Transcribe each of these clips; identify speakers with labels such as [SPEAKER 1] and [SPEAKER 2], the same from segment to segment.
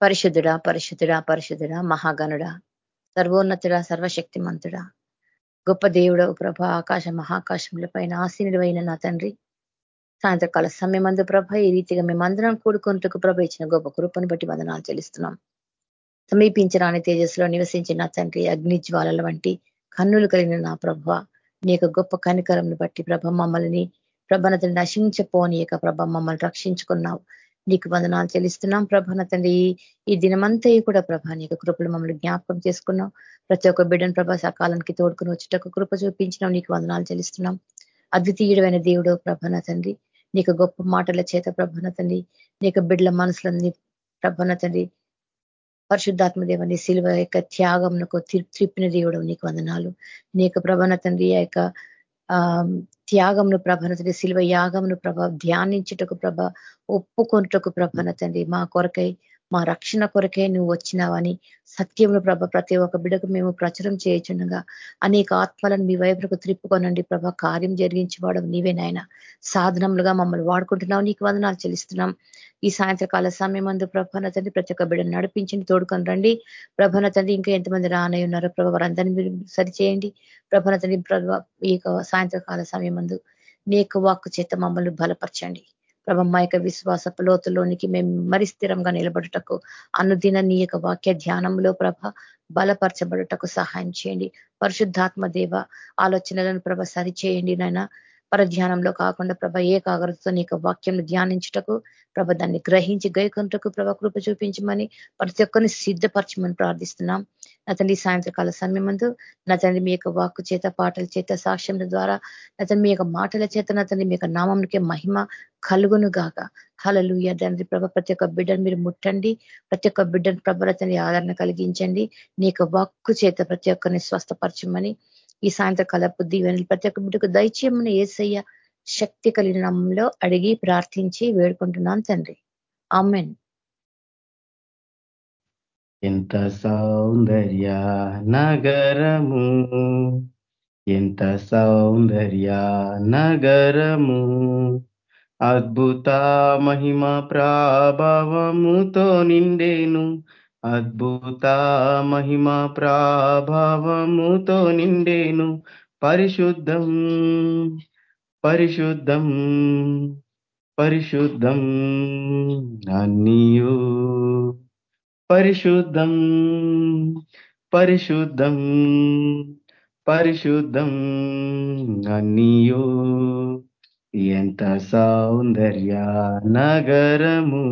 [SPEAKER 1] పరిశుద్ధుడా పరిశుద్ధుడా పరిశుద్ధుడా మహాగణుడా సర్వోన్నతుడా సర్వశక్తిమంతుడా. గొప్ప దేవుడవు ప్రభ ఆకాశ మహాకాశముల పైన ఆసీనుడైన నా తండ్రి. సాయంత్రకాల సమయమందు ప్రభ ఈ రీతిగా మేమందరం కూడుకుంటూ ప్రభ ఇచ్చిన గొప్ప కృపను బట్టి వందనాలు చెల్లిస్తున్నాం. సమీపించరాని తేజస్సులో నివసించిన తండ్రి అగ్ని జ్వాలల వంటి కన్నులు కలిగిన నా ప్రభ నీ గొప్ప కనికరంను బట్టి ప్రభ మమ్మల్ని ప్రభనతను నశించపోని యొక్క ప్రభ మమ్మల్ని రక్షించుకున్నావు. నీకు వందనాలు చెల్లిస్తున్నాం. ప్రభాన తండ్రి ఈ దినమంతా కూడా ప్రభా నీకు కృపలు మమ్మల్ని జ్ఞాపకం చేసుకున్నాం ప్రతి ఒక్క బిడ్డను ప్రభా సకాలానికి తోడుకుని వచ్చేటకు కృప చూపించినాం నీకు వందనాలు చెల్లిస్తున్నాం. అద్వితీయుడమైన దేవుడు ప్రభాన తండ్రి నీకు గొప్ప మాటల చేత ప్రభాన తండ్రి నీకు బిడ్డల మనసులన్నీ ప్రభాన తండ్రి పరిశుద్ధాత్మ దేవని శిల్వ యొక్క త్యాగంకు త్రిప్పిన దేవుడు నీకు వందనాలు. నీకు ప్రభాన తండ్రి ఆ యొక్క త్యాగమును ప్రభన తండ్రి శిల్వ యాగంను ప్రభ ధ్యానించుటకు ప్రభ ఒప్పుకొనుటకు ప్రభన తండ్రి మా కొరకై మా రక్షణ కొరకే నువ్వు వచ్చినావని సత్యంలో ప్రభ ప్రతి ఒక్క బిడకు మేము ప్రచురం చేయచుండగా అనేక ఆత్మలను మీ వైపుకు త్రిప్పుకొనండి ప్రభ. కార్యం జరిగించేవాడు నీవే నాయన. సాధనములుగా మమ్మల్ని వాడుకుంటున్నావు. నీకు వందనాలు చెల్లిస్తున్నాం. ఈ సాయంత్రకాల సమయం అందు ప్రభన తండ్రి ప్రతి ఒక్క బిడ్డను నడిపించండి తోడుకొని రండి. ప్రభన తండ్రి ఇంకా ఎంతమంది రానై ఉన్నారో ప్రభ వారందరినీ మీరు సరిచేయండి. ప్రభన తండ్రి ప్రభ ఈ సాయంత్రకాల సమయం అందు నీ యొక్క వాక్కు చేత మమ్మల్ని బలపరచండి. ప్రభ మా యొక్క విశ్వాస లోతులోనికి మేము మరి స్థిరంగా నిలబడుటకు అనుదిన నీ యొక్క వాక్య ధ్యానంలో ప్రభ బలపరచబడుటకు సహాయం చేయండి. పరిశుద్ధాత్మ దేవ ఆలోచనలను ప్రభ సరిచేయండి నాయన. పరధ్యానంలో కాకుండా ప్రభ ఏకాగ్రతతో కాగరతో వాక్యం ధ్యానించుటకు ప్రభ దాన్ని గ్రహించి గైకుంటకు ప్రభ కృప చూపించమని ప్రతి ఒక్కరిని సిద్ధపరచమని ప్రార్థిస్తున్నాం. నా తండ్రి సాయంత్రకాల సమయమందు నా మీ యొక్క వాక్కు చేత పాటల చేత సాక్ష్యం ద్వారా అతని మీ యొక్క మాటల చేత అతని మీ యొక్క నామంకే మహిమ కలుగును గాక. హలలు తండ్రి ప్రభ ప్రతి ఒక్క బిడ్డను మీరు ముట్టండి. ప్రతి ఒక్క బిడ్డను ప్రభలతని ఆదరణ కలిగించండి. నీ యొక్క వాక్కు చేత ప్రతి ఒక్కరిని స్వస్థపరచమని ఈ సాయంత్రకాలపు బుద్ధి ప్రతి ఒక్క బిడ్డకు దయచేయమని ఏసయ్య శక్తి కలిగినంలో అడిగి ప్రార్థించి వేడుకుంటున్నాను తండ్రి. ఆమెన్.
[SPEAKER 2] ఎంత సౌందర్య నగరము? ఎంత సౌందర్య నగరము? అద్భుత మహిమ ప్రాభవముతో నిండేను. అద్భుత మహిమ ప్రాభవముతో నిండేను. పరిశుద్ధం పరిశుద్ధం పరిశుద్ధం. అన్నియూ పరిశుద్ధం పరిశుద్ధం పరిశుద్ధం అన్నీయు. ఎంత సౌందర్య నగరము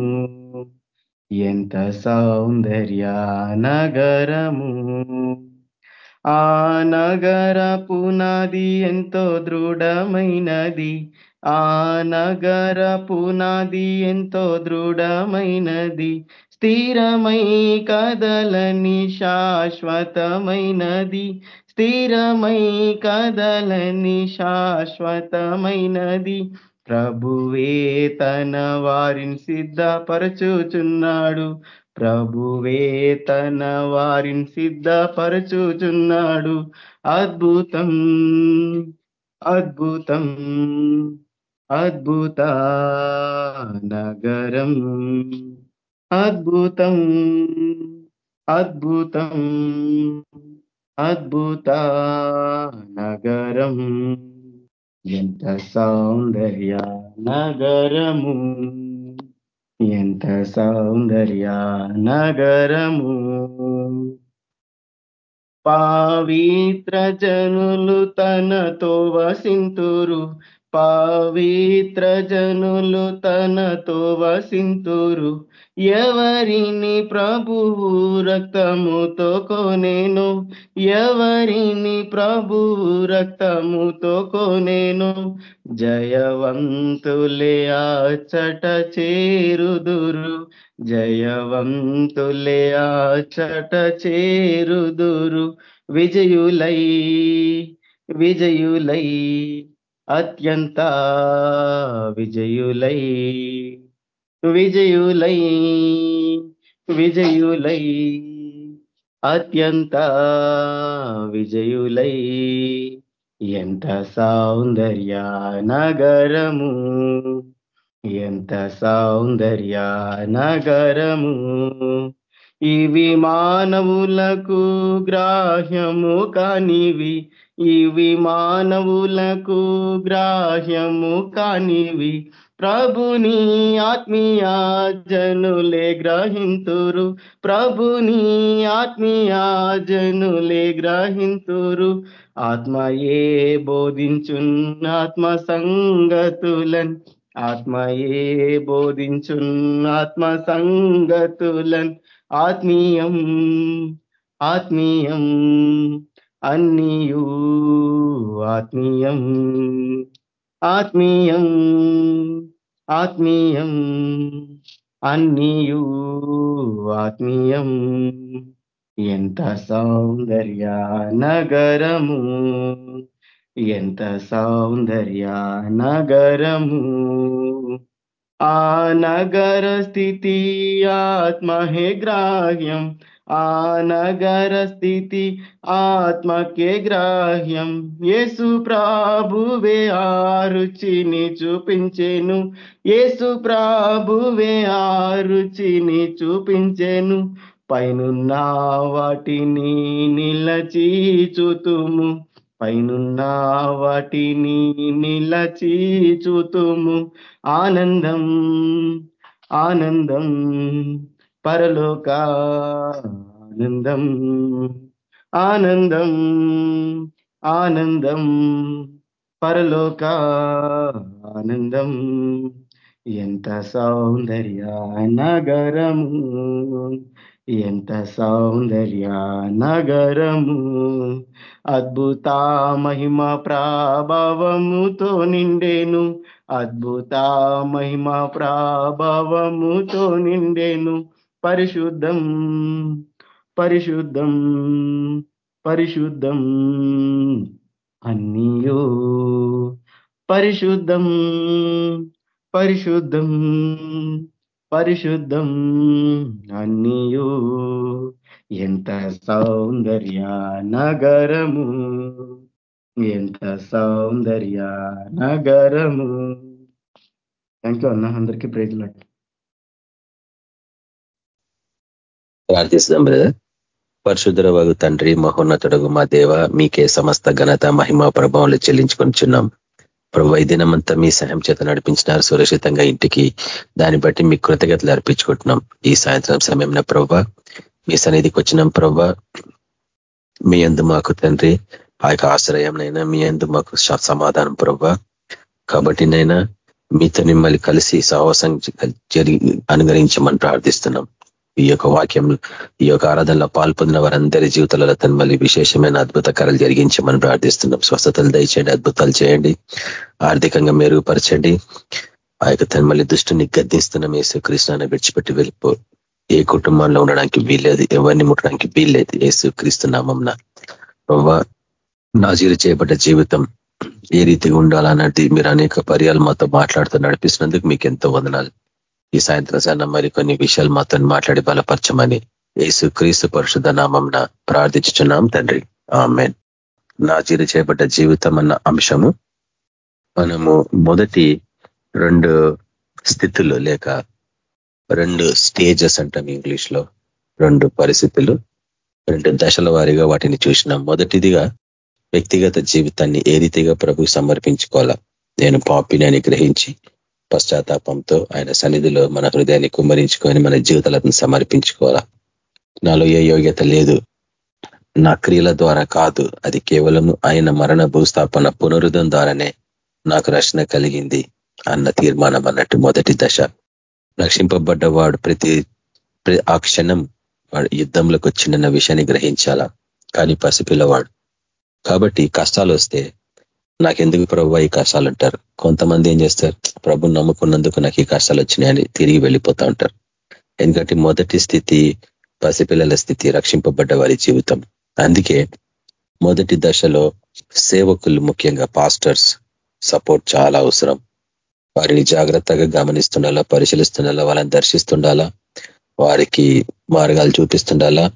[SPEAKER 2] ఎంత సౌందర్య నగరము. ఆ నగర పునాది ఎంతో దృఢమైనది ఆ నగర పునాది ఎంతో దృఢమైనది స్థిరమై కదలని శాశ్వతమైనది. స్థిరమై కదలని శాశ్వతమైనది. ప్రభువే తన వారిని సిద్ధపరచుచున్నాడు. ప్రభువే తన వారిని సిద్ధపరచుచున్నాడు. అద్భుతం అద్భుతం అద్భుత నగరం. అద్భుతం అద్భుతం అద్భుత నగరం ఎంత సౌందర్య నగరము ఎంత సౌందర్య నగరము. పావిత్ర జనులు తనతో వసింతురు పవిత్ర జనులు తనతో వసింతురు. ఎవరిని ప్రభువు రక్తముతో కోనేను? ఎవరిని ప్రభువు రక్తముతో కోనేను? జయవంతులే ఆచట చేరుదురు. జయవంతులే ఆచట చేరుదురు. విజయులై విజయులై అత్యంత విజయులై విజయులై విజయులై అత్యంత విజయులై. ఎంత సౌందర్య నగరము ఎంత సౌందర్య నగరము. ఇవి మానవులకు గ్రాహ్యము కానివి ఇవి మానవులకు గ్రాహ్యము కానివి. ప్రభుని ఆత్మీయ జనులే గ్రహింతురు. ప్రభుని ఆత్మీయ జనులే గ్రహింతురు. ఆత్మయే బోధించున్న ఆత్మ సంగతులన్. ఆత్మయే బోధించున్న ఆత్మ సంగతులన్. ఆత్మీయం ఆత్మీయం. అన్నియు ఆత్మీయం. ఆత్మీయం ఆత్మీయం అన్నియు ఆత్మీయం. ఎంత సౌందర్య నగరము ఎంత సౌందర్య నగరము. ఆ నగర స్థితి ఆత్మహే గ్రాహ్యం ఆ నగర స్థితి ఆత్మకే గ్రాహ్యం. యేసు ప్రభువే ఆ రుచిని చూపించెను. యేసు ప్రభువే ఆ రుచిని చూపించెను. పైనున్న వాటిని నిలచి చూతుము పైనున్న వాటిని నిలచి చూతుము ఆనందం ఆనందం. పరలోక ఆనందం ఆనందం ఆనందం. పరలోక ఆనందం ఎంత సౌందర్య నగరము ఎంత సౌందర్య నగరము. అద్భుత మహిమ ప్రాభవముతో నిండేను అద్భుత మహిమ ప్రాభవముతో నిండేను. పరిశుద్ధం పరిశుద్ధం పరిశుద్ధం అన్నియో. పరిశుద్ధం పరిశుద్ధం పరిశుద్ధం అన్నియో. ఎంత సౌందర్య నగరము ఎంత సౌందర్య నగరము. థ్యాంక్ యూ అన్న అందరికీ ప్రేజలాట్
[SPEAKER 3] ప్రార్థిస్తాం బ్రదర్. పరిశుద్ధర వగు తండ్రి మహోన్నతుడగు మా దేవ మీకే సమస్త ఘనత మహిమ ప్రభావాలు చెల్లించుకొనిచున్నాం. ప్రభు ఈ దినమంతా మీ సహాయం చేత నడిపించినారు. సురక్షితంగా ఇంటికి దాన్ని బట్టి మీ కృతజ్ఞతలు అర్పించుకుంటున్నాం. ఈ సాయంత్రం సమయంలో ప్రభ మీ సన్నిధికి వచ్చినాం ప్రభ. మీ అందు మాకు తండ్రి ఆ యొక్క ఆశ్రయంనైనా మీ అందు మాకు సమాధానం ప్రభ. కాబట్టి నైనా మీతో మిమ్మల్ని కలిసి సహవాసం జరిగి అనుగ్రహించమని ప్రార్థిస్తున్నాం. ఈ యొక్క వాక్యం ఈ యొక్క ఆరాధనలో పాల్పొందిన వారందరి జీవితాలలో తను మళ్ళీ విశేషమైన అద్భుత కరలు జరిగించమని ప్రార్థిస్తున్నాం. స్వస్థతలు దయచేయండి అద్భుతాలు చేయండి ఆర్థికంగా మెరుగుపరచండి. ఆ యొక్క తను మళ్ళీ దుష్టుని గద్దిస్తున్నాం ఏసు కృష్ణాన్ని విడిచిపెట్టి వెళ్ళిపో. ఏ కుటుంబంలో ఉండడానికి వీల్లేదు ఎవరిని ముట్టడానికి వీల్లేదు. ఏసు క్రీస్తున్నామంన నాజీరు చేయబడ్డ జీవితం ఏ రీతిగా ఉండాలన్నది మీరు అనేక పర్యాలు మాతో మాట్లాడుతూ నడిపిస్తున్నందుకు మీకు ఎంతో వందనాలు. ఈ సాయంత్రం సన్న మరి కొన్ని విషయాలు మాతో మాట్లాడి బలపరచమని యేసు క్రీస్తు పరిశుద్ధ నామంన ప్రార్థించుచున్నాం తండ్రి. ఆమెన్. నాజీరు చేయబడ్డ జీవితం అన్న అంశము మనము మొదటి రెండు స్థితులు లేక రెండు స్టేజెస్ అంటాం ఇంగ్లీష్లో రెండు పరిస్థితులు రెండు దశల వారీగా వాటిని చూసినాం. మొదటిదిగా వ్యక్తిగత జీవితాన్ని ఏ రీతిగా ప్రభుకి సమర్పించుకోవాలా? నేను పాపిని అని గ్రహించి పశ్చాత్తాపంతో ఆయన సన్నిధిలో మన హృదయాన్ని కుమ్మరించుకొని మన జీవితాలను సమర్పించుకోవాలా? నాలో ఏ యోగ్యత లేదు. నా క్రియల ద్వారా కాదు. అది కేవలం ఆయన మరణ భూస్థాపన పునరుద్ధం ద్వారానే నాకు రక్షణ కలిగింది అన్న తీర్మానం అన్నట్టు మొదటి దశ. రక్షింపబడ్డవాడు ప్రతి ఆ క్షణం వాడు యుద్ధంలోకి వచ్చిందన్న విషయాన్ని గ్రహించాలా? కానీ పసిపిల్లవాడు. కాబట్టి కష్టాలు వస్తే నాకెందుకు ప్రభు ఈ కష్టాలు అంటారు? కొంతమంది ఏం చేస్తారు? ప్రభు నమ్ముకున్నందుకు నాకు ఈ కష్టాలు వచ్చినాయని తిరిగి వెళ్ళిపోతూ ఉంటారు. ఎందుకంటే మొదటి స్థితి పసిపిల్లల స్థితి రక్షింపబడ్డ వారి జీవితం. అందుకే మొదటి దశలో సేవకులు ముఖ్యంగా పాస్టర్స్ సపోర్ట్ చాలా అవసరం. వారిని జాగ్రత్తగా గమనిస్తుండాలా పరిశీలిస్తుండాలా వాళ్ళని దర్శిస్తుండాలా వారికి మార్గాలు చూపిస్తుండాలా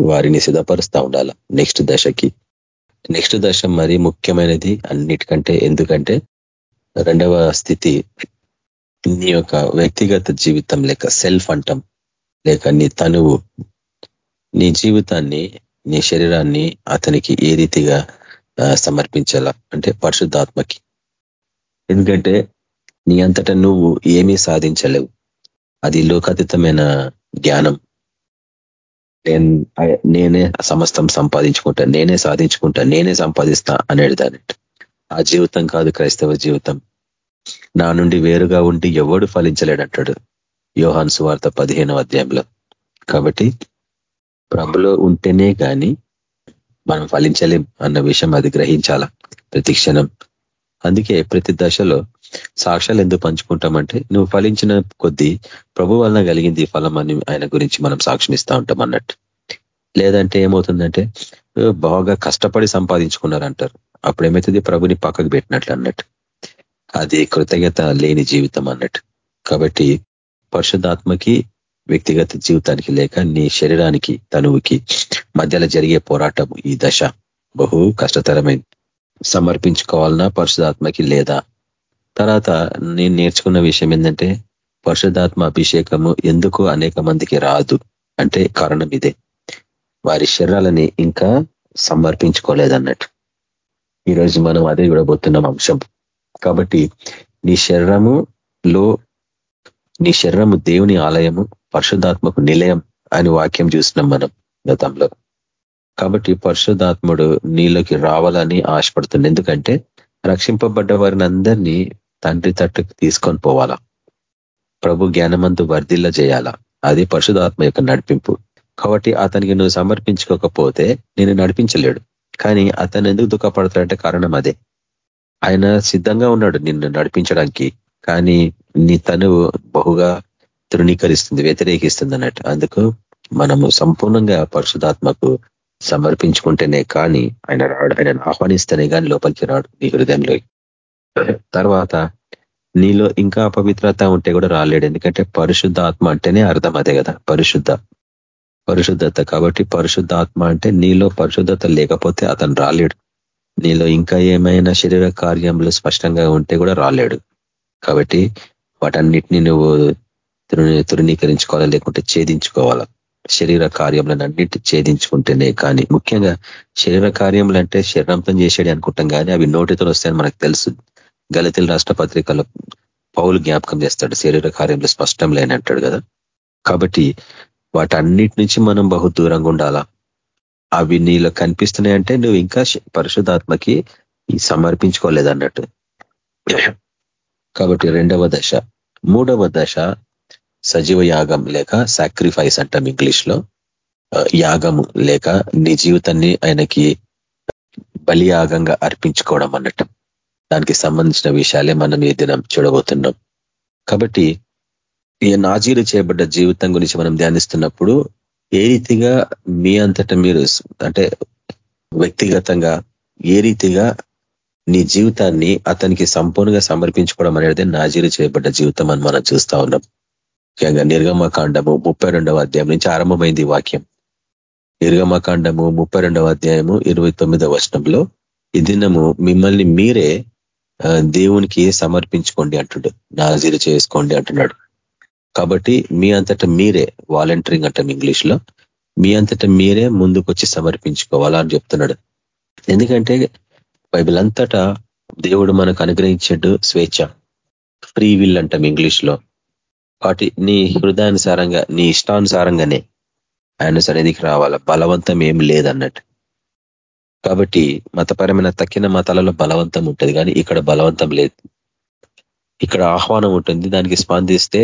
[SPEAKER 3] వారిని సిద్ధపరుస్తూ ఉండాలా. నెక్స్ట్ దశకి నెక్స్ట్ దశ మరీ ముఖ్యమైనది అన్నిటికంటే ఎందుకంటే రెండవ స్థితి నీ యొక్క వ్యక్తిగత జీవితం లేక సెల్ఫ్ అంటాం లేక నీ తనువు నీ జీవితాన్ని నీ శరీరాన్ని అతనికి ఏ రీతిగా సమర్పించాలా? అంటే పరిశుద్ధాత్మకి. ఎందుకంటే నీ అంతటా నువ్వు ఏమీ సాధించలేవు. అది లోకాతీతమైన జ్ఞానం. నేనే సమస్తం సంపాదించుకుంటా నేనే సాధించుకుంటా నేనే సంపాదిస్తా అనేది దాని ఆ జీవితం కాదు క్రైస్తవ జీవితం. నా నుండి వేరుగా ఉండి ఎవడు ఫలించలేడంటాడు. యోహాన్ సువార్త పదిహేనవ అధ్యాయంలో. కాబట్టి ప్రభులో ఉంటేనే కానీ మనం ఫలించలేం అన్న విషయం అది గ్రహించాల ప్రతి క్షణం. అందుకే ప్రతి దశలో సాక్ష్యాలు ఎందుకు పంచుకుంటామంటే నువ్వు ఫలించిన కొద్దీ ప్రభు వలన కలిగింది ఫలం అని ఆయన గురించి మనం సాక్ష్యమిస్తూ ఉంటాం అన్నట్టు. లేదంటే ఏమవుతుందంటే బాగా కష్టపడి సంపాదించుకున్నారంటారు. అప్పుడు ఏమవుతుంది ప్రభుని పక్కకు పెట్టినట్లు అన్నట్టు. అది కృతజ్ఞత లేని జీవితం అన్నట్టు. కాబట్టి పరిశుద్ధాత్మకి వ్యక్తిగత జీవితానికి లేక నీ శరీరానికి తనువుకి మధ్యలో జరిగే పోరాటం ఈ దశ. బహు కష్టతరమైంది. సమర్పించుకోవాలన్నా పరిశుధాత్మకి లేదా తర్వాత నేను నేర్చుకున్న విషయం ఏంటంటే పరిశుధాత్మ అభిషేకము ఎందుకు అనేక మందికి రాదు అంటే కారణం ఇదే. వారి శరీరాలని ఇంకా సమర్పించుకోలేదన్నట్టు. ఈరోజు మనం అదే చూడబోతున్నాం అంశం. కాబట్టి నీ శరీరములో నీ శరీరము దేవుని ఆలయము పరిశుద్ధాత్మకు నిలయం అని వాక్యం చూసినాం మనం గతంలో. కాబట్టి పరిశుద్ధాత్ముడు నీలోకి రావాలని ఆశపడుతుంది ఎందుకంటే రక్షింపబడ్డ వారిని అందరినీ తండ్రి తట్టుకు తీసుకొని పోవాలా? ప్రభు జ్ఞానమంతు వర్ధిల్ల చేయాలా? అది పరిశుధాత్మ యొక్క నడిపింపు. కాబట్టి అతనికి నువ్వు సమర్పించుకోకపోతే నేను నడిపించలేడు. కానీ అతను ఎందుకు దుఃఖపడతాడంటే కారణం అదే. ఆయన సిద్ధంగా ఉన్నాడు నిన్ను నడిపించడానికి. కానీ నీ తను బహుగా తృణీకరిస్తుంది వ్యతిరేకిస్తుంది అన్నట్టు అందుకు మనము సంపూర్ణంగా పరిశుధాత్మకు సమర్పించుకుంటేనే కానీ ఆయన రాడు. ఆయన ఆహ్వానిస్తేనే కానీ లోపలికి రాడు నీ హృదయంలో తర్వాత నీలో ఇంకా అపవిత్రత ఉంటే కూడా రాలేడు. ఎందుకంటే పరిశుద్ధ ఆత్మ అంటేనే అర్థం అదే కదా పరిశుద్ధ. పరిశుద్ధత కాబట్టి పరిశుద్ధ ఆత్మ అంటే నీలో పరిశుద్ధత లేకపోతే అతను రాలేడు. నీలో ఇంకా ఏమైనా శరీర కార్యములు స్పష్టంగా ఉంటే కూడా రాలేడు. కాబట్టి వాటన్నిటిని నువ్వు తృణీకరించుకోవాలా లేకుంటే ఛేదించుకోవాలా? శరీర కార్యములను అన్నిటి ఛేదించుకుంటేనే కానీ ముఖ్యంగా శరీర కార్యములు అంటే శరీరంతో చేసేది అనుకుంటాం కానీ అవి నోటితో వస్తాయని మనకు తెలుసు. గలతీల రాష్ట్ర పత్రికలో పౌలు జ్ఞాపకం చేస్తాడు శరీర కార్యంలో స్పష్టం లేనంటాడు కదా. కాబట్టి వాటన్నిటి నుంచి మనం బహు దూరంగా ఉండాలా? అవి నీలో కనిపిస్తున్నాయంటే నువ్వు ఇంకా పరిశుధాత్మకి సమర్పించుకోలేదన్నట్టు. కాబట్టి రెండవ దశ. మూడవ దశ సజీవ యాగం లేక సాక్రిఫైస్ అంటాం ఇంగ్లీష్లో యాగము లేక నీ జీవితాన్ని ఆయనకి బలియాగంగా అర్పించుకోవడం అన్నట్టు. దానికి సంబంధించిన విషయాలే మనం ఈ దినం చూడబోతున్నాం. కాబట్టి ఈ నాజీలు చేయబడ్డ జీవితం గురించి మనం ధ్యానిస్తున్నప్పుడు ఏ రీతిగా మీ అంతటా మీరు అంటే వ్యక్తిగతంగా ఏ రీతిగా నీ జీవితాన్ని అతనికి సంపూర్ణంగా సమర్పించుకోవడం అనేది నాజీలు చేయబడ్డ జీవితం అని మనం చూస్తా ఉన్నాం. ముఖ్యంగా నిర్గమకాండము ముప్పై రెండవ అధ్యాయం నుంచి ఆరంభమైంది వాక్యం. నిర్గమకాండము ముప్పై రెండవ అధ్యాయము ఇరవై తొమ్మిదవ వర్షంలో ఈ దినము మిమ్మల్ని మీరే దేవునికి సమర్పించుకోండి అంటుడు. నాజీలు చేసుకోండి అంటున్నాడు. కాబట్టి మీ అంతటా మీరే వాలంటీరింగ్ అంటాం ఇంగ్లీష్లో మీ అంతటా మీరే ముందుకొచ్చి సమర్పించుకోవాలా అని చెప్తున్నాడు. ఎందుకంటే బైబిల్ అంతటా దేవుడు మనకు అనుగ్రహించాడు స్వేచ్ఛ. ఫ్రీ విల్ అంటాం ఇంగ్లీష్లో వాటి నీ హృదయానుసారంగా నీ ఇష్టానుసారంగానే ఆయన సన్నిధికి రావాల? బలవంతం ఏం లేదన్నట్టు. కాబట్టి మతపరమైన తక్కిన మతాలలో బలవంతం ఉంటుంది. కానీ ఇక్కడ బలవంతం లేదు. ఇక్కడ ఆహ్వానం ఉంటుంది. దానికి స్పందిస్తే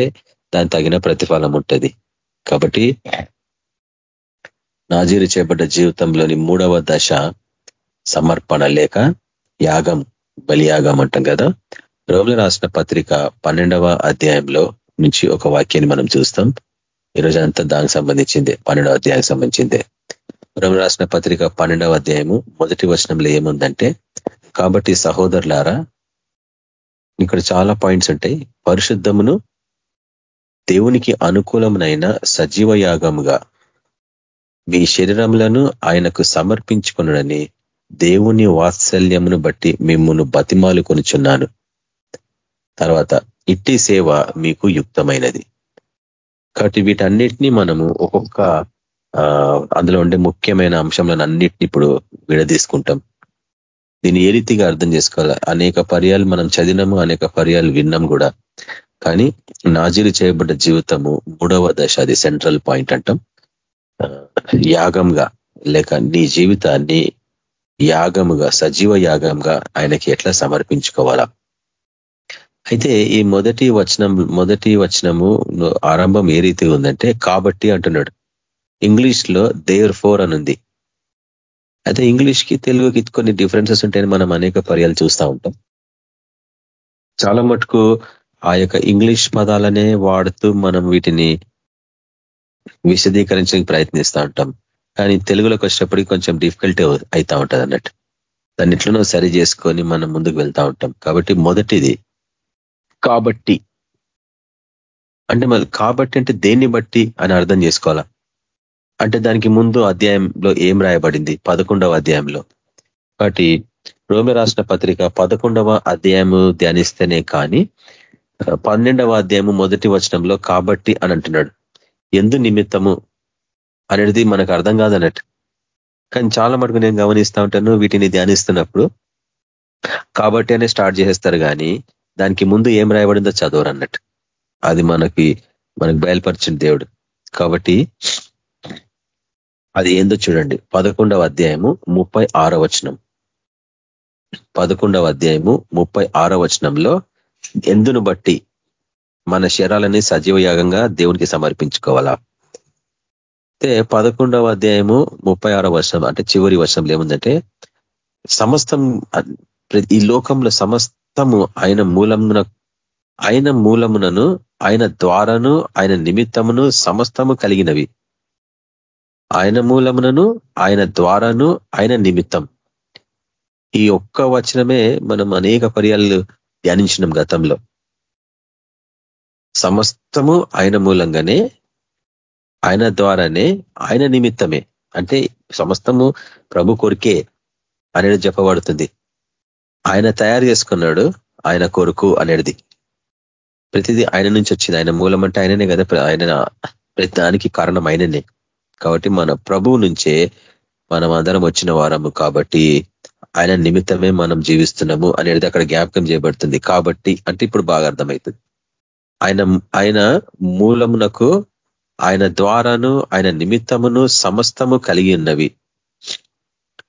[SPEAKER 3] దాని తగిన ప్రతిఫలం ఉంటుంది. కాబట్టి నాజీరు చేపడ్డ జీవితంలోని మూడవ దశ సమర్పణ లేక యాగం బలియాగం అంటాం కదా. రోగులు రాసిన పత్రిక పన్నెండవ అధ్యాయంలో నుంచి ఒక వాక్యాన్ని మనం చూస్తాం. ఈరోజు అంతా దానికి సంబంధించిందే. పన్నెండవ అధ్యాయానికి సంబంధించిందే. రోగులు రాసిన పత్రిక పన్నెండవ అధ్యాయము మొదటి వచనంలో ఏముందంటే కాబట్టి సహోదరులారా ఇక్కడ చాలా పాయింట్స్ ఉంటాయి. పరిశుద్ధమును దేవునికి అనుకూలమునైన సజీవ యాగముగా మీ శరీరములను ఆయనకు సమర్పించుకునని దేవుని వాత్సల్యమును బట్టి మిమ్మల్ని బతిమాలు కొనుచున్నాను తర్వాత ఇట్టి సేవ మీకు యుక్తమైనది. కాబట్టి వీటన్నిటినీ మనము ఒక్కొక్క అందులో ఉండే ముఖ్యమైన అంశంలను అన్నిటిని ఇప్పుడు విడదీసుకుంటాం. దీన్ని ఏ రీతిగా అర్థం చేసుకోవాలి? అనేక పర్యాలు మనం చదివినాము అనేక పర్యాలు విన్నాం కూడా. కానీ నాజీలు చేయబడ్డ జీవితము మూడవ దశ అది సెంట్రల్ పాయింట్ అంటాం. యాగంగా లేక నీ జీవితాన్ని యాగముగా సజీవ యాగంగా ఆయనకి ఎట్లా సమర్పించుకోవాలా? అయితే ఈ మొదటి వచనం మొదటి వచనము ఆరంభం ఏ రీతి ఉందంటే కాబట్టి అంటున్నాడు. ఇంగ్లీష్లో దేర్ ఫోర్ అని ఉంది అయితే ఇంగ్లీష్కి తెలుగుకి కొన్ని డిఫరెన్సెస్ ఉంటాయని మనం అనేక పర్యాలు చూస్తూ ఉంటాం. చాలా మటుకు ఆ యొక్క ఇంగ్లీష్ పదాలనే వాడుతూ మనం వీటిని విశదీకరించడానికి ప్రయత్నిస్తూ ఉంటాం. కానీ తెలుగులోకి వచ్చేటప్పటికి కొంచెం డిఫికల్టీ అవుతా ఉంటుంది అన్నట్టు. దాన్ని ఎట్లనో సరి చేసుకొని మనం ముందుకు వెళ్తూ ఉంటాం. కాబట్టి మొదటిది కాబట్టి. అంటే మరి కాబట్టి అంటే దేన్ని బట్టి అని అర్థం చేసుకోవాలా? అంటే దానికి ముందు అధ్యాయంలో ఏం రాయబడింది? పదకొండవ అధ్యాయంలో. కాబట్టి రోమి రాష్ట్ర పత్రిక పదకొండవ అధ్యాయము ధ్యానిస్తేనే కానీ పన్నెండవ అధ్యాయము మొదటి వచనంలో కాబట్టి అని అంటున్నాడు. ఎందు నిమిత్తము అనేది మనకు అర్థం కాదన్నట్టు. కానీ చాలా మటుకు నేను గమనిస్తూ ఉంటాను వీటిని ధ్యానిస్తున్నప్పుడు. కాబట్టి అనే స్టార్ట్ చేసేస్తారు కానీ దానికి ముందు ఏం రాయబడిందో చదవరు అన్నట్టు అది మనకి మనకు బయలుపరిచిన దేవుడు. కాబట్టి అది ఏందో చూడండి. పదకొండవ అధ్యాయము ముప్పై ఆరో వచనం. పదకొండవ అధ్యాయము ముప్పై వచనంలో ఎందును బట్టి మన శరాలని సజీవ యాగంగా దేవునికి సమర్పించుకోవాలా? అయితే పదకొండవ అధ్యాయము ముప్పై ఆరో వర్షం అంటే చివరి వర్షంలో ఏముందంటే సమస్తం ఈ లోకంలో సమస్తము ఆయన మూలమున ఆయన మూలమునను ఆయన ద్వారాను ఆయన నిమిత్తమును సమస్తము కలిగినవి. ఆయన మూలమునను ఆయన ద్వారాను ఆయన నిమిత్తం. ఈ ఒక్క వచనమే మనం అనేక పర్యాలు ధ్యానించినాం గతంలో. సమస్తము ఆయన మూలంగానే ఆయన ద్వారానే ఆయన నిమిత్తమే. అంటే సమస్తము ప్రభు కొరికే అనేది చెప్పబడుతుంది. ఆయన తయారు చేసుకున్నాడు ఆయన కొరకు అనేది ప్రతిదీ ఆయన నుంచి వచ్చింది. ఆయన మూలం అంటే ఆయననే కదా ఆయన ప్రతి దానికి కారణం ఆయననే. కాబట్టి మన ప్రభువు నుంచే మనం అందరం వచ్చిన వారము కాబట్టి ఆయన నిమిత్తమే మనం జీవిస్తున్నాము అనేది అక్కడ జ్ఞాపకం చేయబడుతుంది. కాబట్టి అంటే ఇప్పుడు బాగా అర్థమవుతుంది. ఆయన ఆయన మూలమునకు ఆయన ద్వారాను ఆయన నిమిత్తమును సమస్తము కలిగి ఉన్నవి.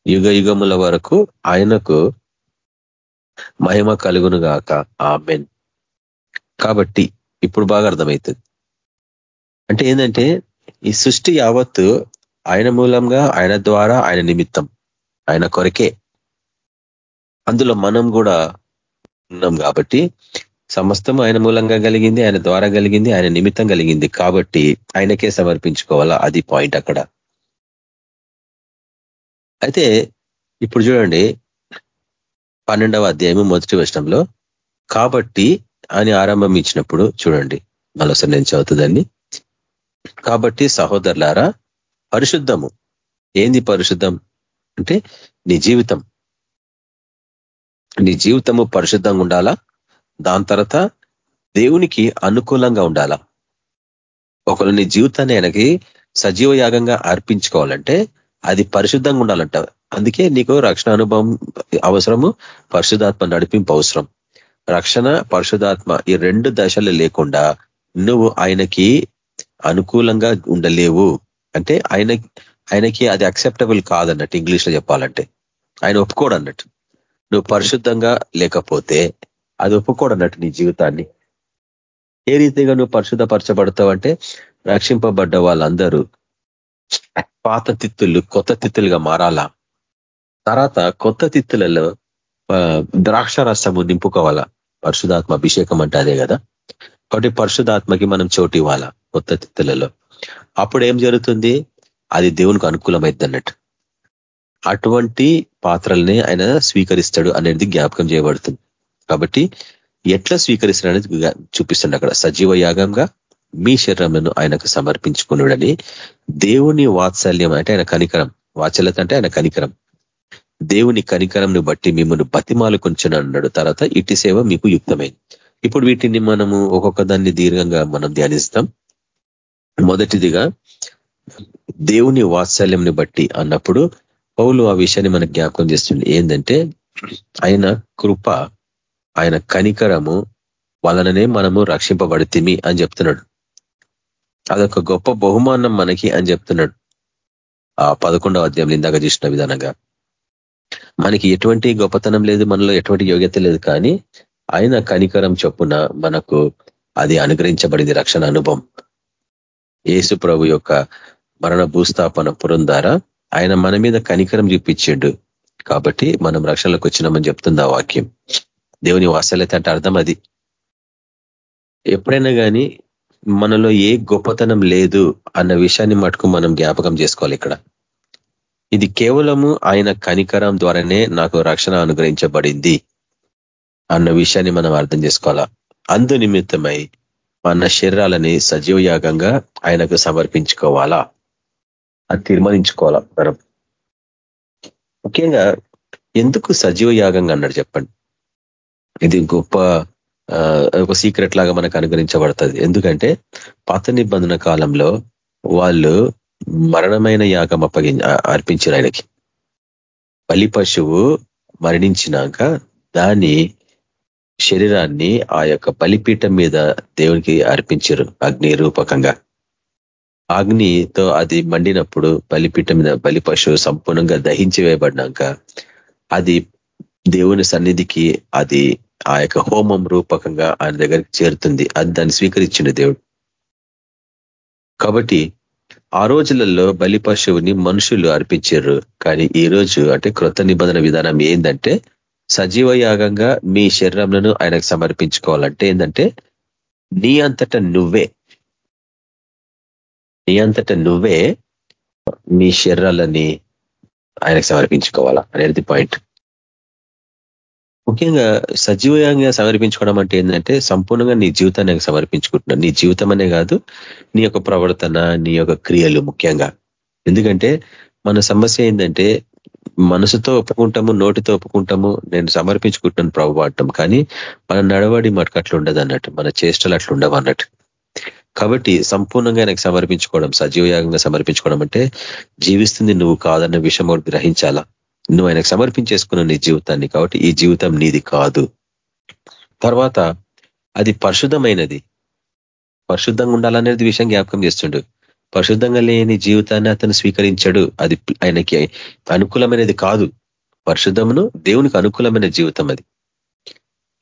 [SPEAKER 3] యుగ యుగముల వరకు ఆయనకు మహిమ కలుగును గాక. ఆమెన్. కాబట్టి ఇప్పుడు బాగా అర్థమవుతుంది. అంటే ఏంటంటే ఈ సృష్టి యావత్తు ఆయన మూలంగా ఆయన ద్వారా ఆయన నిమిత్తం ఆయన కొరకే. అందులో మనం కూడా ఉన్నాం కాబట్టి సమస్తం ఆయన మూలంగా కలిగింది ఆయన ద్వారా కలిగింది ఆయన నిమిత్తం కలిగింది కాబట్టి ఆయనకే సమర్పించుకోవాలా? అది పాయింట్ అక్కడ. అయితే ఇప్పుడు చూడండి పన్నెండవ అధ్యాయము మొదటి వచనంలో కాబట్టి అని ఆరంభం ఇచ్చినప్పుడు చూడండి మరోసారి నేను చదువుతుందండి కాబట్టి సహోదరులారా పరిశుద్ధము. ఏంది పరిశుద్ధం? అంటే నీ జీవితం. నీ జీవితము పరిశుద్ధంగా ఉండాలా? దాని తర్వాత దేవునికి అనుకూలంగా ఉండాలా? ఒకరు నీ జీవితాన్ని ఆయనకి సజీవ యాగంగా అర్పించుకోవాలంటే అది పరిశుద్ధంగా ఉండాలంట. అందుకే నీకు రక్షణ అనుభవం అవసరము పరిశుధాత్మ నడిపింపు అవసరం. రక్షణ పరిశుధాత్మ ఈ రెండు దశలు లేకుండా నువ్వు ఆయనకి అనుకూలంగా ఉండలేవు. అంటే ఆయన ఆయనకి అది అక్సెప్టబుల్ కాదన్నట్టు ఇంగ్లీష్లో చెప్పాలంటే. ఆయన ఒప్పుకోడు అన్నట్టు నువ్వు పరిశుద్ధంగా లేకపోతే అది ఒప్పుకోడు అన్నట్టు నీ జీవితాన్ని. ఏ రీతిగా నువ్వు పరిశుద్ధపరచబడతావంటే రక్షింపబడ్డ వాళ్ళందరూ పాత తిత్తులు కొత్త తిత్తులుగా మారాలా? తర్వాత కొత్త తిత్తులలో ద్రాక్ష రసము నింపుకోవాలా? పరిశుధాత్మ అభిషేకం అంటే అదే కదా. కాబట్టి పరిశుధాత్మకి మనం చోటు ఇవ్వాలా? కొత్త తిత్తులలో అప్పుడు ఏం జరుగుతుంది? అది దేవునికి అనుకూలమైద్ది అన్నట్టు అటువంటి పాత్రల్ని ఆయన స్వీకరిస్తాడు అనేది జ్ఞాపకం చేయబడుతుంది. కాబట్టి ఎట్లా స్వీకరిస్తాడు అనేది చూపిస్తుంది అక్కడ. సజీవ యాగంగా మీ శరీరంను ఆయనకు సమర్పించుకున్నాడని దేవుని వాత్సల్యం అంటే ఆయన కనికరం. వాత్సల్యత అంటే ఆయన కనికరం. దేవుని కనికరంను బట్టి మిమ్మల్ని బతిమాలు కొంచెం అన్నాడు తర్వాత ఇటు సేవ మీకు యుక్తమైంది. ఇప్పుడు వీటిని మనము ఒక్కొక్క దాన్ని దీర్ఘంగా మనం ధ్యానిస్తాం. మొదటిదిగా దేవుని వాత్సల్యంని బట్టి అన్నప్పుడు పౌలు ఆ విషయాన్ని మనకు జ్ఞాపకం చేస్తుంది ఏంటంటే ఆయన కృప ఆయన కనికరము వలననే మనము రక్షింపబడితిమి అని చెప్తున్నాడు. అదొక గొప్ప బహుమానం మనకి అని చెప్తున్నాడు. ఆ పదకొండవ అధ్యాయంలో ఇందాక చూసిన విధానంగా. మనకి ఎటువంటి గొప్పతనం లేదు మనలో ఎటువంటి యోగ్యత లేదు కానీ ఆయన కనికరం చొప్పున మనకు అది అనుగ్రహించబడింది రక్షణ అనుభవం. యేసు ప్రభు యొక్క మరణ భూస్థాపన పురం ద్వారా ఆయన మన మీద కనికరం చూపించిండు. కాబట్టి మనం రక్షణలోకి వచ్చినామని చెప్తుంది ఆ వాక్యం. దేవుని వాసలైతే అంటే అర్థం అది. ఎప్పుడైనా కానీ మనలో ఏ గొప్పతనం లేదు అన్న విషయాన్ని మటుకు మనం జ్ఞాపకం చేసుకోవాలి ఇక్కడ. ఇది కేవలము ఆయన కనికరం ద్వారానే నాకు రక్షణ అనుగ్రహించబడింది అన్న విషయాన్ని మనం అర్థం చేసుకోవాలా? అందు నిమిత్తమై మన శరీరాలని సజీవయాగంగా ఆయనకు సమర్పించుకోవాలా? అది తీర్మానించుకోవాలా మనం? ముఖ్యంగా ఎందుకు సజీవ యాగంగా అన్నాడు చెప్పండి. ఇది గొప్ప ఒక సీక్రెట్ లాగా మనకు అనుగ్రహించబడుతుంది. ఎందుకంటే పాత నిబంధన కాలంలో వాళ్ళు మరణమైన యాగం అప్పగి అర్పించారు ఆయనకి. బలి పశువు మరణించినాక దాన్ని శరీరాన్ని ఆ యొక్క బలిపీఠం మీద దేవునికి అర్పించారు అగ్ని రూపకంగా అగ్నితో అది మండినప్పుడు బలిపీఠం మీద బలి పశువు సంపూర్ణంగా దహించి వేయబడినాక అది దేవుని సన్నిధికి అది ఆ యొక్క హోమం రూపకంగా ఆయన దగ్గరికి చేరుతుంది. అది దాన్ని స్వీకరించిన దేవుడు. కాబట్టి ఆ రోజులలో బలి పశువుని మనుషులు అర్పించారు. కానీ ఈ రోజు అంటే క్రొత్త నిబంధన విధానం ఏంటంటే సజీవ యాగంగా మీ శరీరంలో ఆయనకు సమర్పించుకోవాలంటే ఏంటంటే నీ అంతట నువ్వే నీ అంతట నువ్వే మీ శరీరాలని ఆయనకు సమర్పించుకోవాలా అనేది పాయింట్ ముఖ్యంగా సజీవంగా సమర్పించుకోవడం అంటే ఏంటంటే సంపూర్ణంగా నీ జీవితాన్ని సమర్పించుకుంటున్నా నీ జీవితం అనే కాదు నీ యొక్క ప్రవర్తన నీ యొక్క క్రియలు ముఖ్యంగా. ఎందుకంటే మన సమస్య ఏంటంటే మనసుతో ఒప్పుకుంటాము నోటితో ఒప్పుకుంటాము నేను సమర్పించుకుంటున్నాను ప్రభు అంటాం కానీ మన నడవడి మటుకు అట్లా ఉండదు అన్నట్టు మన చేష్టలు అట్లా ఉండవు అన్నట్టు. కాబట్టి సంపూర్ణంగా ఆయనకు సమర్పించుకోవడం సజీవయాగంగా సమర్పించుకోవడం అంటే జీవిస్తుంది నువ్వు కాదన్న విషయం ఒకటి గ్రహించాలా? నువ్వు ఆయనకు సమర్పించేసుకున్న నీ జీవితాన్ని కాబట్టి ఈ జీవితం నీది కాదు. తర్వాత అది పరిశుద్ధమైనది. పరిశుద్ధంగా ఉండాలనేది విషయం జ్ఞాపకం చేస్తుండు. పరిశుద్ధంగా లేని జీవితాన్ని అతను స్వీకరించాడు. అది ఆయనకి అనుకూలమైనది కాదు. పరిశుద్ధమును దేవునికి అనుకూలమైన జీవితం అది.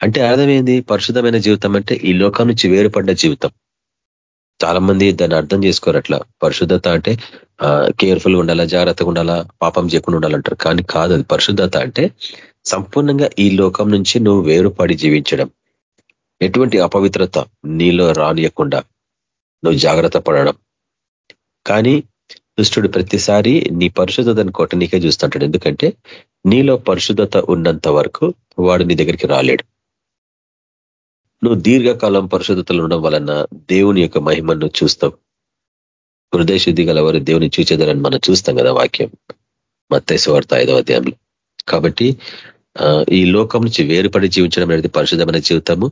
[SPEAKER 3] అంటే అర్థమైంది పరిశుద్ధమైన జీవితం అంటే ఈ లోకం నుంచి వేరుపడ్డ జీవితం. చాలా మంది దాన్ని అర్థం చేసుకోరు అట్లా. పరిశుద్ధత అంటే కేర్ఫుల్ ఉండాలా జాగ్రత్తగా ఉండాలా పాపం చేయకుండా ఉండాలంటారు. కానీ కాదు అది. పరిశుద్ధత అంటే సంపూర్ణంగా ఈ లోకం నుంచి నువ్వు వేరుపడి జీవించడం. ఎటువంటి అపవిత్రత నీలో రానియకుండా నువ్వు జాగ్రత్త పడడం. కానీ దుష్టుడు ప్రతిసారి నీ పరిశుద్ధతను కొట్టనీకే చూస్తుంటాడు. ఎందుకంటే నీలో పరిశుద్ధత ఉన్నంత వరకు వాడు నీ దగ్గరికి రాలేడు. నువ్వు దీర్ఘకాలం పరిశుద్ధతలు ఉండడం వలన దేవుని యొక్క మహిమను చూస్తావు. హృదయశుద్ధి గలవారు దేవుని చూచేదారని మనం చూస్తాం కదా వాక్యం. మత్తైసవార్త ఐదవ అధ్యాయంలో. కాబట్టి ఈ లోకం నుంచి వేరుపడి జీవించడం అనేది పరిశుద్ధమైన జీవితము.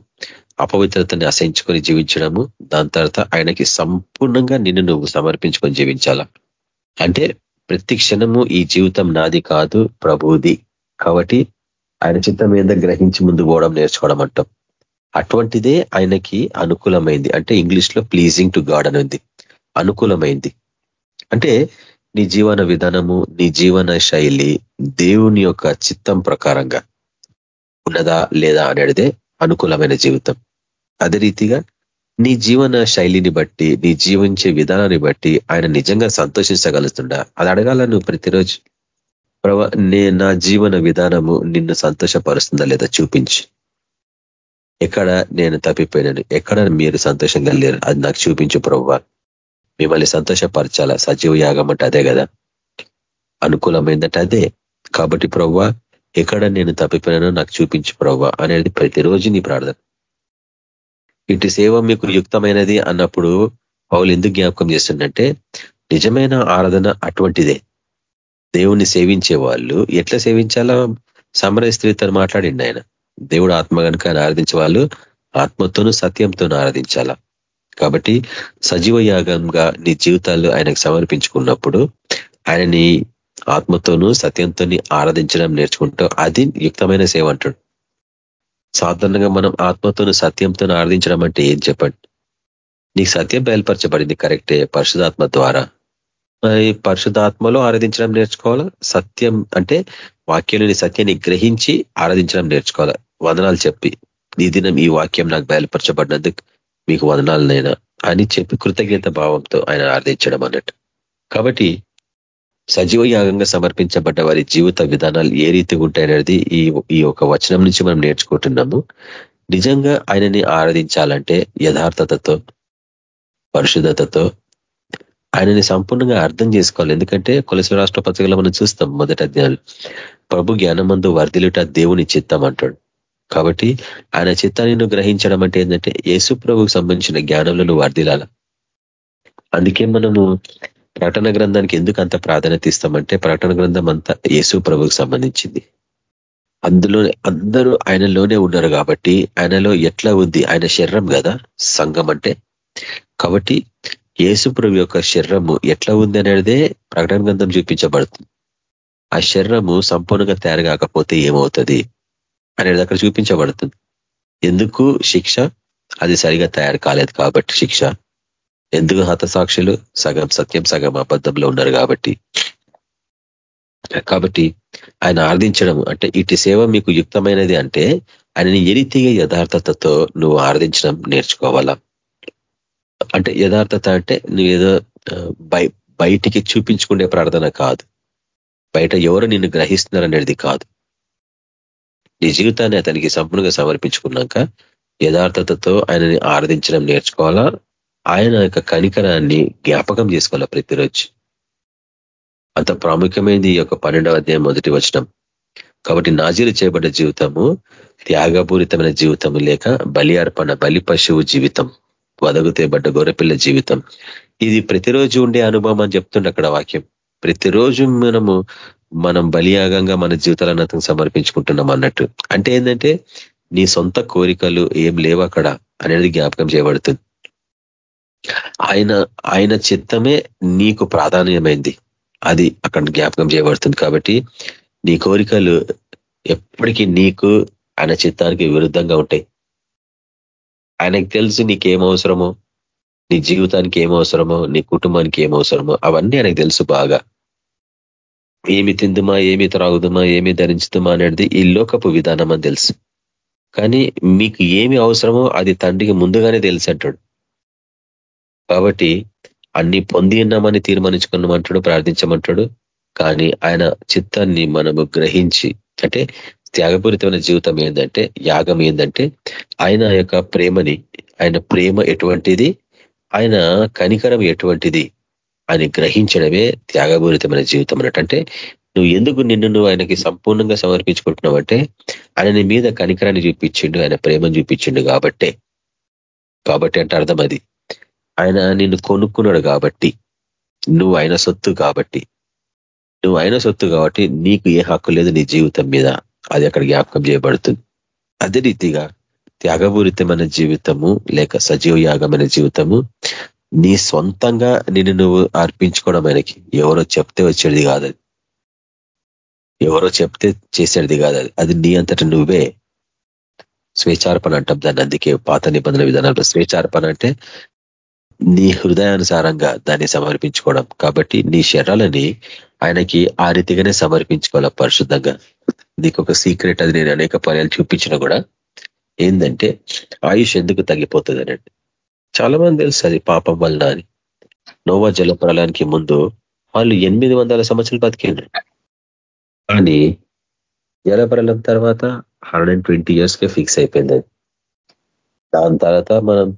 [SPEAKER 3] అపవిత్రతని అసహించుకొని జీవించడము. దాని తర్వాత ఆయనకి సంపూర్ణంగా నిన్ను నువ్వు సమర్పించుకొని జీవించాలా? అంటే ప్రతి క్షణము ఈ జీవితం నాది కాదు ప్రభుది కాబట్టి ఆయన చిత్తం మీద గ్రహించి ముందు పోవడం నేర్చుకోవడం అంటాం. అటువంటిదే ఆయనకి అనుకూలమైంది. అంటే ఇంగ్లీష్లో ప్లీజింగ్ టు గాడ్ అనేది అనుకూలమైంది. అంటే నీ జీవన విధానము నీ జీవన శైలి దేవుని యొక్క చిత్తం ప్రకారంగా ఉన్నదా లేదా అనేదే అనుకూలమైన జీవితం. అదే రీతిగా నీ జీవన శైలిని బట్టి నీ జీవించే విధానాన్ని బట్టి ఆయన నిజంగా సంతోషించగలుగుతుండా? అది అడగాల నువ్వు ప్రతిరోజు? ప్రభా నే నా జీవన విధానము నిన్ను సంతోషపరుస్తుందా లేదా చూపించి. ఎక్కడ నేను తప్పిపోయినాను ఎక్కడ మీరు సంతోషంగా లేరు అది నాకు చూపించు ప్రభా. మిమ్మల్ని సంతోషపరచాలా? సజీవ యాగం అంటే అదే కదా? అనుకూలమైందంటే అదే. కాబట్టి ప్రవ్వ ఎక్కడ నేను తప్పిపోయినానో నాకు చూపించు ప్రవ్వ అనేది ప్రతిరోజు నీ ప్రార్థన. ఇటు సేవ మీకు యుక్తమైనది అన్నప్పుడు పౌలు ఎందుకు జ్ఞాపకం చేస్తుందంటే నిజమైన ఆరాధన అటువంటిదే. దేవుణ్ణి సేవించే వాళ్ళు ఎట్లా సేవించాలా? సమరయ స్త్రీతో మాట్లాడిండి ఆయన. దేవుడు ఆత్మ కనుక ఆరాధించే వాళ్ళు ఆత్మతోనూ సత్యంతోనూ ఆరాధించాలా? కాబట్టి సజీవ యాగంగా నీ జీవితాలు ఆయనకు సమర్పించుకున్నప్పుడు ఆయనని ఆత్మతోనూ సత్యంతోని ఆరాధించడం నేర్చుకుంటూ అది యుక్తమైన సేవ అంటాడు. సాధారణంగా మనం ఆత్మతోను సత్యంతో ఆరాధించడం అంటే ఏం చెప్పండి? నీకు సత్యం బయలుపరచబడింది కరెక్టే పరిశుధాత్మ ద్వారా. మరి పరిశుధాత్మలో ఆరాధించడం నేర్చుకోవాలా? సత్యం అంటే వాక్యంలోని సత్యాన్ని గ్రహించి ఆరాధించడం నేర్చుకోవాలా? వందనాలు చెప్పి ఈ దినం ఈ వాక్యం నాకు బయలుపరచబడినందుకు మీకు వదనాలు నైనా అని చెప్పి కృతజ్ఞత భావంతో ఆయన ఆరాధించడం అన్నట్టు. కాబట్టి సజీవ యాగంగా సమర్పించబడ్డ వారి జీవిత విధానాలు ఏ రీతిగా ఉంటాయనేది ఈ ఈ యొక్క వచనం నుంచి మనం నేర్చుకుంటున్నాము. నిజంగా ఆయనని ఆరాధించాలంటే యథార్థతతో పరిశుద్ధతతో ఆయనని సంపూర్ణంగా అర్థం చేసుకోవాలి. ఎందుకంటే కొలసి రాష్ట్ర పత్రికలో మనం చూస్తాం మొదటి అధ్యాయులు ప్రభు జ్ఞానమందు వర్ధిలుట దేవుని చిత్తం అంటాడు. కాబట్టి ఆయన చిత్తాన్ని గ్రహించడం అంటే ఏంటంటే యేసు ప్రభుకు సంబంధించిన జ్ఞానంలో నువ్వు వర్ధిలాల అందుకే మనము ప్రకటన గ్రంథానికి ఎందుకు అంత ప్రాధాన్యత ఇస్తామంటే ప్రకటన గ్రంథం అంతా యేసు ప్రభుకు సంబంధించింది. అందులోనే అందరూ ఆయనలోనే ఉన్నారు కాబట్టి ఆయనలో ఎట్లా ఉంది? ఆయన శరీరం కదా సంఘం అంటే. కాబట్టి యేసుప్రభు యొక్క శరీరము ఎట్లా ఉంది అనేదే ప్రకటన గ్రంథం చూపించబడుతుంది. ఆ శరీరము సంపూర్ణంగా తయారు కాకపోతే ఏమవుతుంది? అనేది అక్కడ చూపించబడుతుంది. ఎందుకు శిక్ష? అది సరిగా తయారు కాలేదు కాబట్టి శిక్ష. ఎందుకు హతసాక్షులు? సగం సత్యం సగం అబద్ధంలో ఉన్నారు కాబట్టి. కాబట్టి ఆయన ఆర్థించడం అంటే ఇటు సేవ మీకు యుక్తమైనది అంటే ఆయనని ఎరితిగా యథార్థతతో నువ్వు ఆరాధించడం నేర్చుకోవాలా? అంటే యథార్థత అంటే నువ్వు ఏదో బయటికి చూపించుకునే ప్రార్థన కాదు. బయట ఎవరు నిన్ను గ్రహిస్తున్నారనేది కాదు. నీ జీవితాన్ని అతనికి సంపూర్ణంగా సమర్పించుకున్నాక యథార్థతతో ఆయనని ఆరాధించడం నేర్చుకోవాలా? ఆయన యొక్క కనికరాన్ని జ్ఞాపకం చేసుకోవాలా ప్రతిరోజు? అంత ప్రాముఖ్యమైనది ఈ యొక్క పన్నెండవ అధ్యాయం మొదటి వచనం. కాబట్టి నాజీలు చేయబడ్డ జీవితము త్యాగపూరితమైన జీవితం లేక బలి అర్పణ బలి పశువు జీవితం వదగుతేబడ్డ గొర్రెపిల్ల జీవితం. ఇది ప్రతిరోజు ఉండే అనుభవం అని చెప్తుండే అక్కడ వాక్యం. ప్రతిరోజు మనము మనం బలియాగంగా మన జీవితాలను అతను సమర్పించుకుంటున్నాం అన్నట్టు. అంటే ఏంటంటే నీ సొంత కోరికలు ఏం లేవు అక్కడ అనేది జ్ఞాపకం చేయబడుతుంది. ఆయన ఆయన చిత్తమే నీకు ప్రాధాన్యమైంది. అది అక్కడ జ్ఞాపకం చేయబడుతుంది కాబట్టి నీ కోరికలు ఎప్పటికీ నీకు ఆయన చిత్తానికి విరుద్ధంగా ఉంటాయి. ఆయనకు తెలుసు నీకేం అవసరమో నీ జీవితానికి ఏం అవసరమో నీ కుటుంబానికి ఏం అవసరమో అవన్నీ ఆయనకు తెలుసు బాగా. ఏమి తిందుమా ఏమి త్రాగుదుమా ఏమి ధరించుదుమా అనేది ఈ లోకపు విధానం అని తెలుసు. కానీ మీకు ఏమి అవసరమో అది తండ్రికి ముందుగానే తెలుసు అంటాడు. కాబట్టి అన్ని పొంది ఉన్నామని తీర్మానించుకున్నామంటాడు ప్రార్థించమంటాడు కానీ ఆయన చిత్తాన్ని మనము గ్రహించి అంటే త్యాగపూరితమైన జీవితం ఏంటంటే యాగం ఏంటంటే ఆయన యొక్క ప్రేమని ఆయన ప్రేమ ఎటువంటిది ఆయన కనికరం ఎటువంటిది అని గ్రహించడమే త్యాగపూరితమైన జీవితం అన్నట్టు. అంటే నువ్వు ఎందుకు నిన్ను నువ్వు ఆయనకి సంపూర్ణంగా సమర్పించుకుంటున్నావు అంటే ఆయన నీ మీద కనికరాన్ని చూపించిండు ఆయన ప్రేమను చూపించిండు కాబట్టే. కాబట్టి అంటే అర్థం అది. ఆయన నిన్ను కొనుక్కున్నాడు కాబట్టి నువ్వు ఆయన సొత్తు కాబట్టి. నువ్వు ఆయన సొత్తు కాబట్టి నీకు ఏ హక్కు లేదు నీ జీవితం మీద. అది అక్కడ జ్ఞాపకం చేయబడుతుంది. అదే రీతిగా త్యాగపూరితమైన జీవితము లేక సజీవ యాగమైన జీవితము నీ సొంతంగా నిన్ను నువ్వు అర్పించుకోవడం ఆయనకి. ఎవరో చెప్తే వచ్చేది కాదు అది ఎవరో చెప్తే చేసేది కాదు అది అది నీ అంతటి నువ్వే. స్వేచ్ఛార్పణ అంటాం దాన్ని. అందుకే పాత నిబంధన విధానంలో స్వేచ్ఛార్పణ అంటే నీ హృదయానుసారంగా దాన్ని సమర్పించుకోవడం. కాబట్టి నీ శరీరాలని ఆయనకి ఆ రీతిగానే సమర్పించుకోవాలి పరిశుద్ధంగా. నీకు ఒక సీక్రెట్ అది నేను అనేక పర్యాలు చూపించిన కూడా ఏంటంటే ఆయుష్ ఎందుకు తగ్గిపోతుంది అనండి? చాలా మంది తెలుసు అది పాపం వలన అని. నోవా జలప్రలయానికి ముందు వాళ్ళు ఎనిమిది వందల సంవత్సరాలు బతికిండ్రు. కానీ జలప్రలయం తర్వాత హండ్రెడ్ అండ్ ట్వంటీ ఇయర్స్కే ఫిక్స్ అయిపోయింది దాని తర్వాత మనం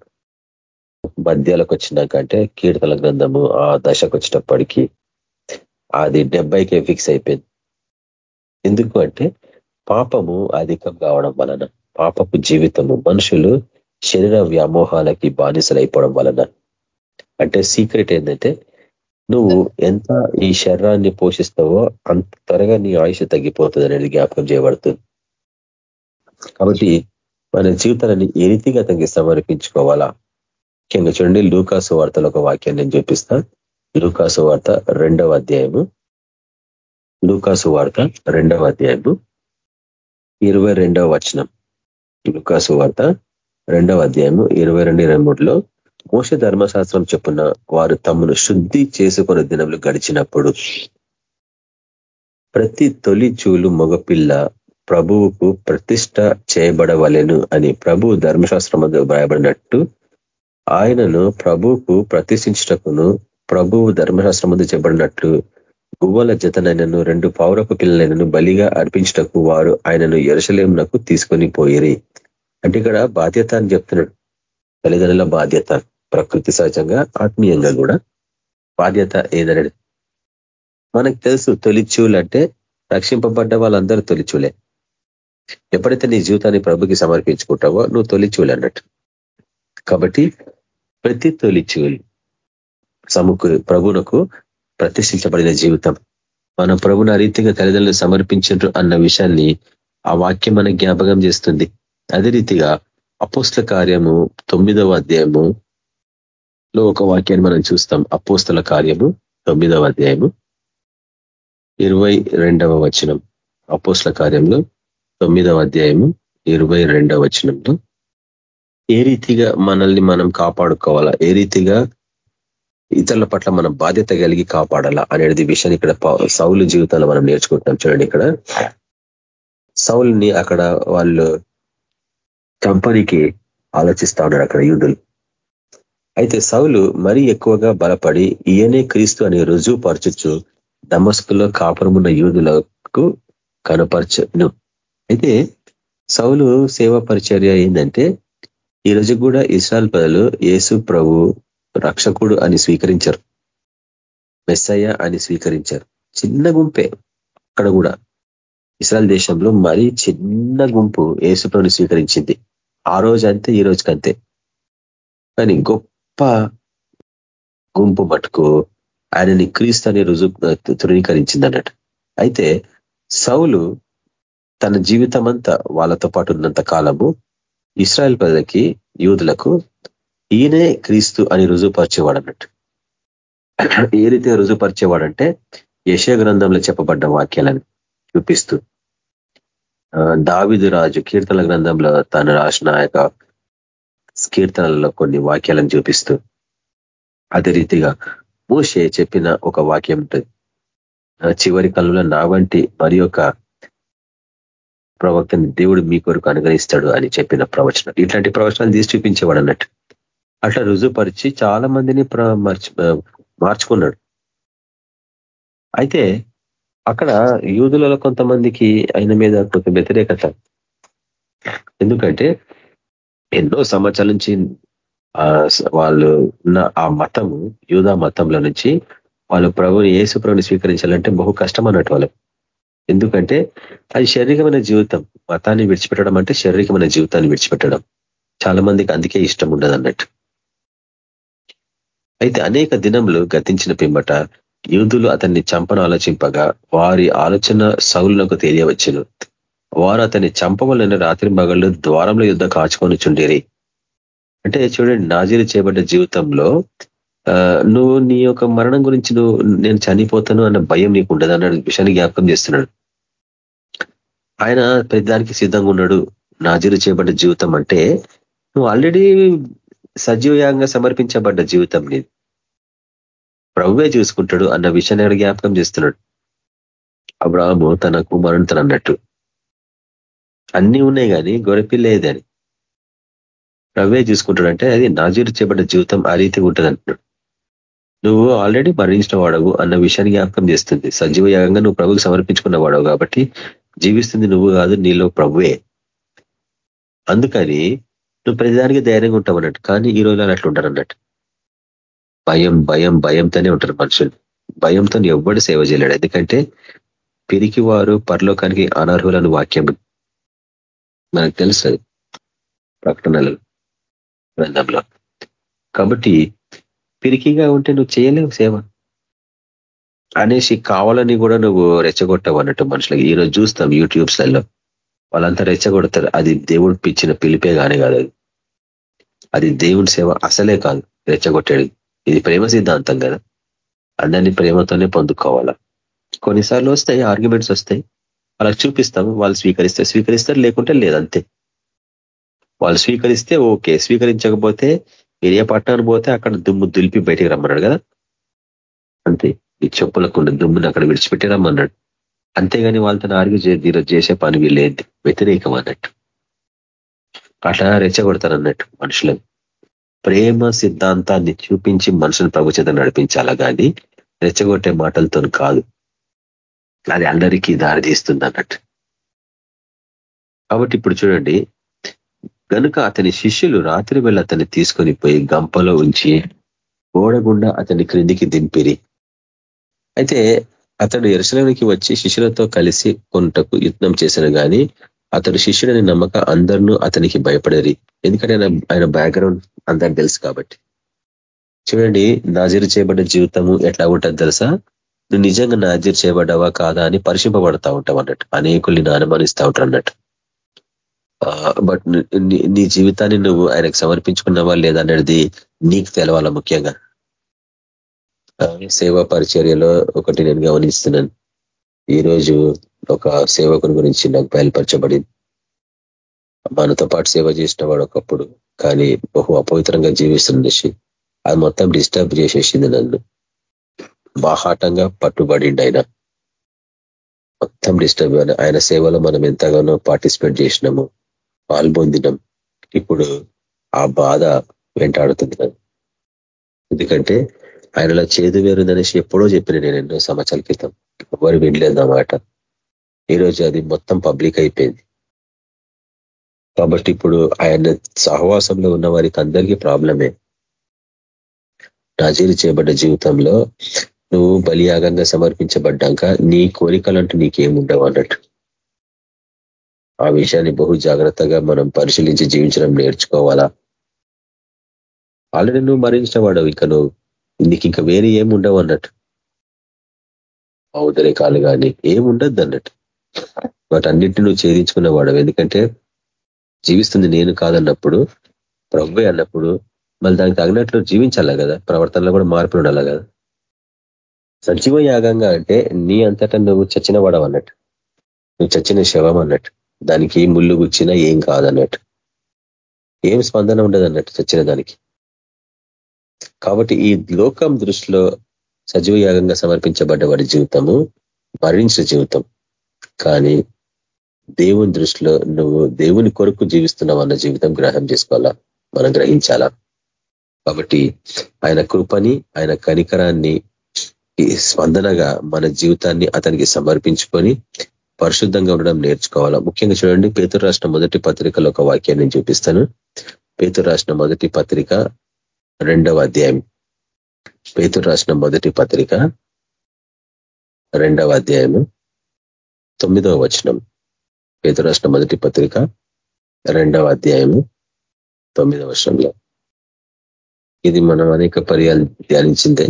[SPEAKER 3] మధ్యాలకు వచ్చినాక అంటే కీర్తన గ్రంథము ఆ దశకు వచ్చినప్పటికీ అది డెబ్బైకే ఫిక్స్ అయిపోయింది. ఎందుకు అంటే పాపము అధికం కావడం వలన పాపపు జీవితము మనుషులు శరీర వ్యామోహాలకి బానిసలైపోవడం వలన. అంటే సీక్రెట్ ఏంటంటే నువ్వు ఎంత ఈ శరీరాన్ని పోషిస్తావో అంత త్వరగా నీ ఆయుష తగ్గిపోతుంది అనేది జ్ఞాపకం చేయబడుతుంది. కాబట్టి మన జీవితాన్ని ఏ రీతిగా అతనికి సమర్పించుకోవాలా? ముఖ్యంగా చూడండి లూకాసు వార్తలో ఒక వాక్యాన్ని నేను చూపిస్తా. లూకాసు వార్త రెండవ అధ్యాయము. లూకాసు వార్త రెండవ అధ్యాయము. ఇరవై రెండవ వచనం. లూకాసు వార్త రెండవ అధ్యాయము ఇరవై రెండు ఇరవై మూడులో మోస ధర్మశాస్త్రం చెప్పున వారు తమను శుద్ధి చేసుకునే దినములు గడిచినప్పుడు ప్రతి తొలి చూలు మగపిల్ల ప్రభువుకు ప్రతిష్ట చేయబడవలెను అని ప్రభు ధర్మశాస్త్రం వ్రాయబడినట్టు ఆయనను ప్రభువుకు ప్రతిష్ఠించటకును ప్రభువు ధర్మశాస్త్రం ముందు చెప్పబడినట్లు గువ్వల జతనైనను రెండు పౌరపు పిల్లలైనను బలిగా అర్పించటకు వారు ఆయనను ఎరసలేమునకు తీసుకొని పోయిరి. అంటే ఇక్కడ బాధ్యత అని చెప్తున్నాడు. తల్లిదండ్రుల బాధ్యత ప్రకృతి సహజంగా ఆత్మీయంగా కూడా. బాధ్యత ఏదనేది? మనకు తెలుసు తొలిచూలు అంటే రక్షింపబడ్డ వాళ్ళందరూ తొలిచూలే. ఎప్పుడైతే నీ జీవితాన్ని ప్రభుకి సమర్పించుకుంటావో నువ్వు తొలిచూలు అన్నట్టు. కాబట్టి ప్రతి తొలిచూలు సముకు ప్రభునకు ప్రతిష్ఠించబడిన జీవితం. మన ఆ రీతిగా తల్లిదండ్రులు సమర్పించారు అన్న విషయాన్ని ఆ వాక్యం మనకు జ్ఞాపకం చేస్తుంది. అదే రీతిగా అపోస్ల కార్యము తొమ్మిదవ అధ్యాయము లో ఒక వాక్యాన్ని మనం చూస్తాం. అపోస్తల కార్యము తొమ్మిదవ అధ్యాయము ఇరవై రెండవ వచనం. అపోస్ల కార్యంలో తొమ్మిదవ అధ్యాయము ఇరవై రెండవ వచనంలో ఏ రీతిగా మనల్ని మనం కాపాడుకోవాలా? ఏ రీతిగా ఇతరుల పట్ల మనం బాధ్యత కలిగి కాపాడాలా అనేది విషయాన్ని ఇక్కడ సౌలు జీవితంలో మనం నేర్చుకుంటున్నాం. చూడండి ఇక్కడ. సౌల్ని అక్కడ వాళ్ళు చంపనికి ఆలోచిస్తా ఉన్నారు అక్కడ యూదులు. అయితే సౌలు మరీ ఎక్కువగా బలపడి ఈయనే క్రీస్తు అని రుజువు పరచుచు దమస్కులో కాపురమున్న యూదులకు కనపరచను. అయితే సౌలు సేవా పరిచర్య ఏంటంటే ఈ రోజు కూడా ఇస్రాయల్ పదలు యేసు ప్రభు రక్షకుడు అని స్వీకరించారు. మెస్సయ్య అని స్వీకరించారు. చిన్న గుంపే అక్కడ కూడా. ఇస్రాయల్ దేశంలో మరీ చిన్న గుంపు యేసుప్రభుని స్వీకరించింది. ఆ రోజు అంతే ఈ రోజుకంతే కానీ గొప్ప గుంపు మటుకు ఆయనని క్రీస్తు అని రుజువు తృణీకరించింది అన్నట్టు అయితే సౌలు తన జీవితం అంతా వాళ్ళతో పాటు ఉన్నంత కాలము ఇస్రాయల్ ప్రజలకి యూదులకు ఈయనే క్రీస్తు అని రుజువుపరిచేవాడు అన్నట్టు ఏ రీతిగా రుజువుపరిచేవాడంటే యశ గ్రంథంలో చెప్పబడ్డ వాక్యాలను చూపిస్తూ దావిదు రాజు కీర్తన గ్రంథంలో తను రాసిన యొక్క కీర్తనలలో కొన్ని వాక్యాలను చూపిస్తూ అదే రీతిగా మూషే చెప్పిన ఒక వాక్యం ఉంటుంది. చివరి కళ్ళలో నా వంటి మరి యొక్క ప్రవక్తని దేవుడు మీ కొరకు అనుగ్రహిస్తాడు అని చెప్పిన ప్రవచనం. ఇట్లాంటి ప్రవచనాలు తీసి చూపించేవాడు అన్నట్టు. అట్లా రుజుపరిచి చాలా మందిని మార్చుకున్నాడు. అయితే అక్కడ యూదులలో కొంతమందికి ఆయన మీద కొంత వ్యతిరేకత. ఎందుకంటే ఎన్నో సంవత్సరాల నుంచి వాళ్ళు ఉన్న ఆ మతము యూదా మతంలో నుంచి వాళ్ళు ప్రభుని ఏసు ప్రభుని స్వీకరించాలంటే బహు కష్టం అన్నట్టు వాళ్ళకి. ఎందుకంటే అది శారీరకమైన జీవితం. మతాన్ని విడిచిపెట్టడం అంటే శారీరకమైన జీవితాన్ని విడిచిపెట్టడం. చాలా మందికి అందుకే ఇష్టం ఉండదు అన్నట్టు. అయితే అనేక దినములు గతించిన పిమ్మట యూదులు అతన్ని చంపను ఆలోచింపగా వారి ఆలోచన సౌలునకు తెలియవచ్చును. వారు అతన్ని చంపవలన రాత్రి మగళ్ళు ద్వారంలో యుద్ధ కాచుకొని చుండేరి. అంటే చూడండి నాజీలు చేయబడ్డ జీవితంలో నువ్వు నీ యొక్క మరణం గురించి నువ్వు నేను చనిపోతాను అన్న భయం నీకు ఉండదు అన్న విషయాన్ని జ్ఞాపకం చేస్తున్నాడు. ఆయన పెద్దానికి సిద్ధంగా ఉన్నాడు. నాజీలు చేయబడ్డ జీవితం అంటే నువ్వు ఆల్రెడీ సజీవయాంగా సమర్పించబడ్డ జీవితం నీది. ప్రభువే చూసుకుంటాడు అన్న విషయాన్ని జ్ఞాపకం చేస్తున్నాడు. అబ్రాహము తన కుమారుని అన్నట్టు అన్నీ ఉన్నాయి కానీ గొరపిల్లేదని అని. చూసుకుంటాడు చూసుకుంటాడంటే అది నాజీరు చేపట్టిన జీవితం ఆ రీతి ఉంటుంది అంటున్నాడు నువ్వు ఆల్రెడీ మరణించిన వాడవు అన్న విషయాన్ని జ్ఞాపకం చేస్తుంది. సజీవ యాగంగా నువ్వు ప్రభుకి సమర్పించుకున్న వాడవు కాబట్టి జీవిస్తుంది నువ్వు కాదు నీలో ప్రభువే. అందుకని నువ్వు ప్రతిదానికి ధైర్యంగా ఉంటావు అన్నట్టు కానీ ఈ రోజు అట్లా ఉంటారు అన్నట్టు భయం భయం భయంతోనే ఉంటారు మనుషులు. భయంతో ఎవ్వడు సేవ చేయలేడు. ఎందుకంటే పిరికి వారు పరలోకానికి అనర్హులను వాక్యం మనకు తెలుసు ప్రకటనలు గ్రంథంలో. కాబట్టి పిరికిగా ఉంటే నువ్వు చేయలేవు సేవ. అనేసి కావాలని కూడా నువ్వు రెచ్చగొట్టవు అన్నట్టు మనుషులకి. ఈరోజు చూస్తాం యూట్యూబ్స్లలో. వాళ్ళంతా రెచ్చగొడతారు. అది దేవుడు పిచ్చిన పిలిపే కానీ కాదు అది. అది దేవుని సేవ అసలే కాదు. రెచ్చగొట్టేది. ఇది ప్రేమ సిద్ధాంతం కదా? అందరినీ ప్రేమతోనే పొందుకోవాలా? కొన్నిసార్లు వస్తాయి ఆర్గ్యుమెంట్స్ వస్తాయి. వాళ్ళకి చూపిస్తాము వాళ్ళు స్వీకరిస్తే స్వీకరిస్తారు లేకుంటే లేదంతే. వాళ్ళు స్వీకరిస్తే ఓకే స్వీకరించకపోతే మీరు ఏ పట్టణానికి పోతే అక్కడ దుమ్ము దులిపి బయటికి రమ్మన్నాడు కదా? అంతే. ఈ చెప్పులకుండా దుమ్ముని అక్కడ విడిచిపెట్టి రమ్మన్నాడు. అంతేగాని వాళ్ళతో ఆర్గ్యూ చేసే పని వీళ్ళేంది వ్యతిరేకం అన్నట్టు. అట్లా రెచ్చగొడతారు అన్నట్టు మనుషులని. ప్రేమ సిద్ధాంతాన్ని చూపించి మనుషులను ప్రభు చేత నడిపించాలా కానీ రెచ్చగొట్టే మాటలతో కాదు. అది అందరికీ దారి తీస్తుంది అన్నట్టు. కాబట్టి ఇప్పుడు చూడండి. కనుక అతని శిష్యులు రాత్రి వేళ అతన్ని తీసుకొని పోయి గంపలో ఉంచి ఓడగుండా అతని క్రిందికి దింపిరి. అయితే అతడు ఎరుసలానికి వచ్చి శిష్యులతో కలిసి కొంటకు యత్నం చేశాను కానీ అతడు శిష్యుడని నమ్మక అందరినూ అతనికి భయపడేది ఎందుకంటే ఆయన ఆయన బ్యాక్గ్రౌండ్ అందరికి తెలుసు కాబట్టి. చూడండి నాజీరు చేయబడ్డ జీవితము ఎట్లా ఉంటుంది తెలుసా? నువ్వు నిజంగా నాజీరు చేయబడ్డావా కాదా అని పరిశింపబడతా ఉంటావు అన్నట్టు. అనేకుల్ని అనుమానిస్తూ ఉంటారు అన్నట్టు. బట్ నీ జీవితాన్ని నువ్వు ఆయనకు సమర్పించుకున్నావా లేదనేది నీకు తెలవాల ముఖ్యంగా? సేవా పరిచర్యలో ఒకటి నేను గమనిస్తున్నాను. ఈరోజు ఒక సేవకుని గురించి నాకు బయలుపరచబడింది మనతో పాటు సేవ చేసిన వాడు ఒకప్పుడు కానీ బహు అపవిత్రంగా జీవిస్తున్నసి అది మొత్తం డిస్టర్బ్ చేసేసింది నన్ను. బాహాటంగా పట్టుబడిండి ఆయన. మొత్తం డిస్టర్బ్ ఆయన సేవలో మనం ఎంతగానో పార్టిసిపేట్ చేసినాము పాల్పొందినాం ఇప్పుడు ఆ బాధ వెంటాడుతుంది నన్ను. ఎందుకంటే ఆయనలో చేదు వేరుందనేసి ఎప్పుడో చెప్పిన నేను ఎన్నో సంవత్సరాల క్రితం. ఎవరు వినలేదన్నమాట ఈరోజు అది మొత్తం పబ్లిక్ అయిపోయింది. కాబట్టి ఇప్పుడు ఆయన సహవాసంలో ఉన్న వారికి అందరికీ ప్రాబ్లమే. నాజీరు చేయబడ్డ జీవితంలో నువ్వు బలియాగంగా సమర్పించబడ్డాక నీ కోరికలంటూ నీకేముండవు అన్నట్టు. ఆ విషయాన్ని బహు జాగ్రత్తగా మనం పరిశీలించి జీవించడం నేర్చుకోవాలా? ఆల్రెడీ నువ్వు మరణించిన వాడవు ఇక నువ్వు నీకు ఇంకా వేరే ఏముండవు అన్నట్టు. ఔదరికాలు కానీ ఏముండద్దు అన్నట్టు వాటన్నిటిని నువ్వు ఛేదించుకున్నవాడు ఎందుకంటే జీవిస్తుంది నేను కాదన్నప్పుడు ప్రభు అన్నప్పుడు మళ్ళీ దానికి తగినట్లు జీవించాలా కదా. ప్రవర్తనలో కూడా మార్పులు ఉండాలి కదా. సజీవ యాగంగా అంటే నీ అంతటా నువ్వు చచ్చిన వాడవు అన్నట్టు. నువ్వు చచ్చిన శవం అన్నట్టు. దానికి ముళ్ళు గుచ్చినా ఏం కాదన్నట్టు. ఏం స్పందన ఉండదు అన్నట్టు చచ్చిన దానికి. కాబట్టి ఈ లోకం దృష్టిలో సజీవ యాగంగా సమర్పించబడ్డ వాడి జీవితము మరణించిన జీవితం. కానీ దేవుని దృష్టిలో నువ్వు దేవుని కొరకు జీవిస్తున్నావు అన్న జీవితం గ్రహం చేసుకోవాలా? మనం గ్రహించాలా? కాబట్టి ఆయన కృపని ఆయన కనికరాన్ని స్పందనగా మన జీవితాన్ని అతనికి సమర్పించుకొని పరిశుద్ధంగా ఉండడం నేర్చుకోవాలా? ముఖ్యంగా చూడండి పేతురు రాష్ట్ర మొదటి పత్రికలో ఒక వాక్యాన్ని చూపిస్తాను. పేతురు రాష్ట్ర మొదటి పత్రిక రెండవ అధ్యాయం. పేతురు రాసిన మొదటి పత్రిక రెండవ అధ్యాయము. తొమ్మిదవ వచనం. పేదరాష్ట్ర మొదటి పత్రిక రెండవ అధ్యాయము తొమ్మిదవ వర్షంలో ఇది మనం అనేక పర్యాలు ధ్యానించిందే.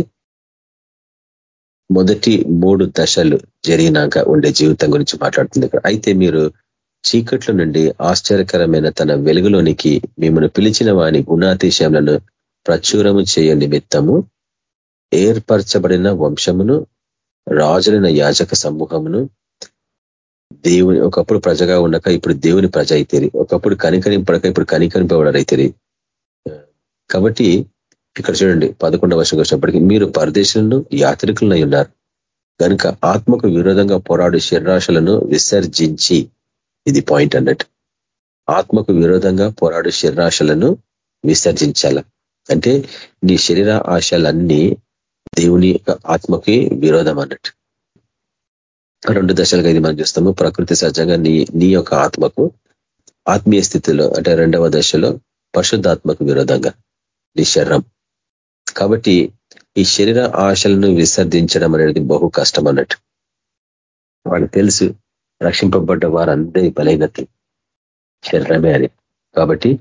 [SPEAKER 3] మొదటి మూడు దశలు జరిగినాక ఉండే జీవితం గురించి మాట్లాడుతుంది ఇక్కడ. అయితే మీరు చీకట్ల నుండి ఆశ్చర్యకరమైన తన వెలుగులోనికి మిమ్మల్ని పిలిచిన వాని గుణాతిశయములను ప్రచురము చేయ నిమిత్తము ఏర్పరచబడిన వంశమును రాజులైన యాజక సమూహమును దేవుని ఒకప్పుడు ప్రజగా ఉండక ఇప్పుడు దేవుని ప్రజ అయితేరి. ఒకప్పుడు కనికరింపడక ఇప్పుడు కనికరింపబడరైతేరి కాబట్టి ఇక్కడ చూడండి పదకొండవ వర్షం వచ్చినప్పటికీ మీరు పరదేశులను యాత్రికులనై ఉన్నారు. కనుక ఆత్మకు విరోధంగా పోరాడు శరీరాశలను విసర్జించి. ఇది పాయింట్ అన్నట్టు. ఆత్మకు విరోధంగా పోరాడు శరీరాశలను విసర్జించాల. అంటే నీ శరీర ఆశలన్నీ దేవుని ఆత్మకి విరోధం అన్నట్టు. రెండు దశలుగా ఇది మనం చూస్తాము. ప్రకృతి సహజంగా నీ నీ యొక్క ఆత్మకు ఆత్మీయ స్థితిలో అంటే రెండవ దశలో పరిశుద్ధాత్మకు విరోధంగా నీ శరీరం. కాబట్టి ఈ శరీర ఆశలను విసర్జించడం అనేది బహు కష్టం అన్నట్టు. వాళ్ళకి తెలుసు రక్షింపబడ్డ వారందరి బలహీనత శరీరమే అని కాబట్టి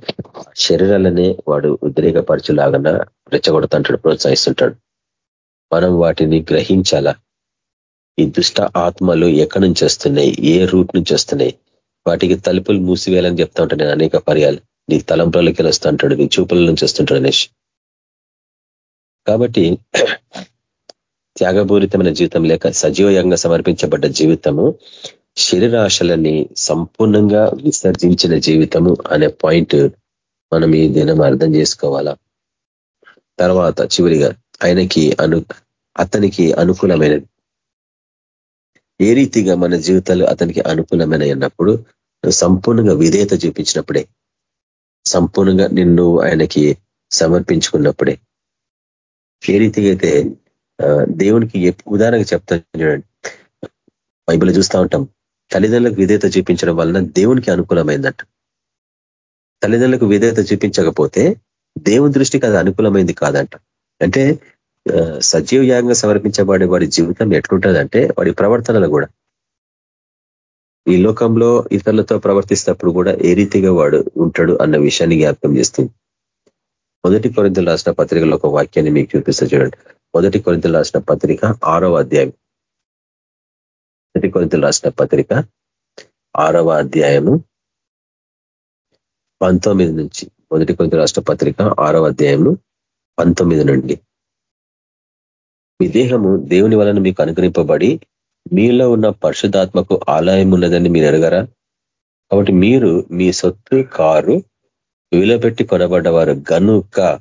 [SPEAKER 3] శరీరాలనే వాడు ఉద్రేకపరచులాగా రెచ్చగొడుతుంటాడు ప్రోత్సహిస్తుంటాడు. మనం వాటిని గ్రహించాలా? ఈ దుష్ట ఆత్మలు ఎక్కడి నుంచి వస్తున్నాయి? ఏ రూట్ నుంచి వస్తున్నాయి? వాటికి తలుపులు మూసివేయాలని చెప్తా ఉంటాను నేను అనేక పర్యాలు. నీ తలంపులకి వస్తూ ఉంటాడు నీ చూపుల నుంచి వస్తుంటాడు అనేష్. కాబట్టి త్యాగపూరితమైన జీవితం లేక సజీవంగా సమర్పించబడ్డ జీవితము శరీరాశలని సంపూర్ణంగా విసర్జించిన జీవితము అనే పాయింట్ మనం ఈ దినం అర్థం చేసుకోవాలా? తర్వాత చివరిగా ఆయనకి అను అతనికి అనుకూలమైనది. ఏ రీతిగా మన జీవితాలు అతనికి అనుకూలమైన అన్నప్పుడు సంపూర్ణంగా విధేయత చూపించినప్పుడే సంపూర్ణంగా నిన్ను ఆయనకి సమర్పించుకున్నప్పుడే. ఏ రీతిగా అయితే దేవునికి ఉదాహరణగా చెప్తాను చూడండి. బైబిల్ చూస్తూ ఉంటాం. తల్లిదండ్రులకు విధేయత చూపించడం వలన దేవునికి అనుకూలమైందంట. తల్లిదండ్రులకు విధేయత చూపించకపోతే దేవుని దృష్టికి అది అనుకూలమైంది కాదంట. అంటే సజీవ యాగంగా సమర్పించబడే వాడి జీవితం ఎట్లుంటుందంటే వాడి ప్రవర్తనలు కూడా. ఈ లోకంలో ఇతరులతో ప్రవర్తిస్తప్పుడు కూడా ఏ రీతిగా వాడు ఉంటాడు అన్న విషయాన్ని జ్ఞాపకం చేస్తుంది. మొదటి కొరింతలు రాసిన పత్రికలో ఒక వాక్యాన్ని మీకు చూపిస్తా చూడండి. మొదటి కొరింతలు రాసిన పత్రిక ఆరవ అధ్యాయం. మొదటి కొరింతలు రాసిన పత్రిక ఆరవ అధ్యాయము పంతొమ్మిది నుంచి. మొదటి కొరింతలు రాసిన పత్రిక ఆరవ అధ్యాయము పంతొమ్మిది నుండి. మీ దేహము దేవుని వలన మీకు అనుగ్రహింపబడి మీలో ఉన్న పరిశుధాత్మకు ఆలయం ఉన్నదని మీరు ఎరగరా? కాబట్టి మీరు మీ సొత్తు కారు వీలబెట్టి కొనబడ్డవారు గనుక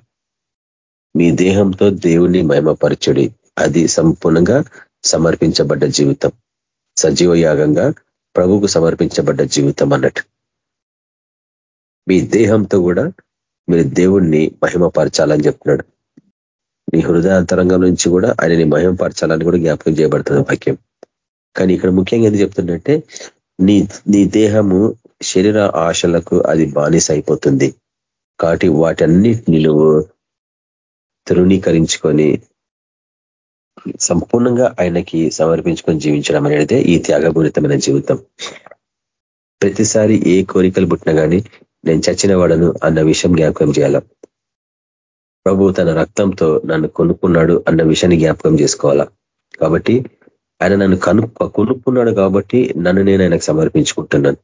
[SPEAKER 3] మీ దేహంతో దేవుని మహిమపరచుడి. అది సంపూర్ణంగా సమర్పించబడ్డ జీవితం. సజీవ యాగంగా ప్రభుకు సమర్పించబడ్డ జీవితం అన్నట్టు. మీ దేహంతో కూడా మీరు దేవుణ్ణి మహిమపరచాలని చెప్తున్నాడు. నీ హృదయాంతరంగం నుంచి కూడా ఆయనని మహిమపరచాలని కూడా జ్ఞాపకం చేయబడుతుంది వాక్యం. కానీ ఇక్కడ ముఖ్యంగా ఎందుకు చెప్తుందంటే నీ నీ దేహము శరీర ఆశలకు అది బానిస అయిపోతుంది కాబట్టి వాటన్నిటిని నువ్వు తృణీకరించుకొని సంపూర్ణంగా ఆయనకి సమర్పించుకొని జీవించడం అనేది ఈ త్యాగపూరితమైన జీవితం. ప్రతిసారి ఏ కోరికలు పుట్టినా కానీ నేను చచ్చిన వాడను అన్న విషయం జ్ఞాపకం చేయాల. ప్రభు తన రక్తంతో నన్ను కొనుక్కున్నాడు అన్న విషయాన్ని జ్ఞాపకం చేసుకోవాలా? కాబట్టి ఆయన నన్ను కను కొనుక్కున్నాడు కాబట్టి నన్ను నేను ఆయనకు సమర్పించుకుంటున్నాను.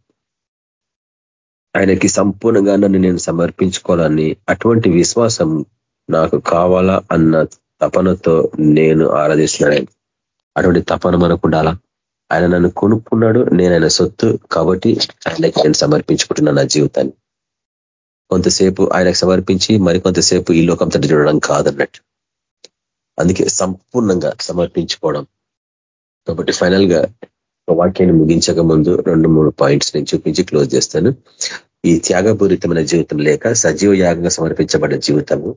[SPEAKER 3] ఆయనకి సంపూర్ణంగా నన్ను నేను సమర్పించుకోవాలని అటువంటి విశ్వాసం నాకు కావాలా అన్న తపనతో నేను ఆరాధిస్తున్నాను అటువంటి తపన మనకు ఉండాలా? ఆయన నన్ను కొనుక్కున్నాడు నేను ఆయన సొత్తు కాబట్టి ఆయనకి నేను సమర్పించుకుంటున్నాను నా జీవితాన్ని. కొంతసేపు ఆయనకు సమర్పించి మరికొంతసేపు ఈ లోకం తట్టు చూడడం కాదన్నట్టు. అందుకే సంపూర్ణంగా సమర్పించుకోవడం. కాబట్టి ఫైనల్గా వాక్యాన్ని ముగించక ముందు రెండు మూడు పాయింట్స్ నేను చూపించి క్లోజ్ చేస్తాను. ఈ త్యాగపూరితమైన జీవితం లేక సజీవ యాగంగా సమర్పించబడ్డ జీవితము.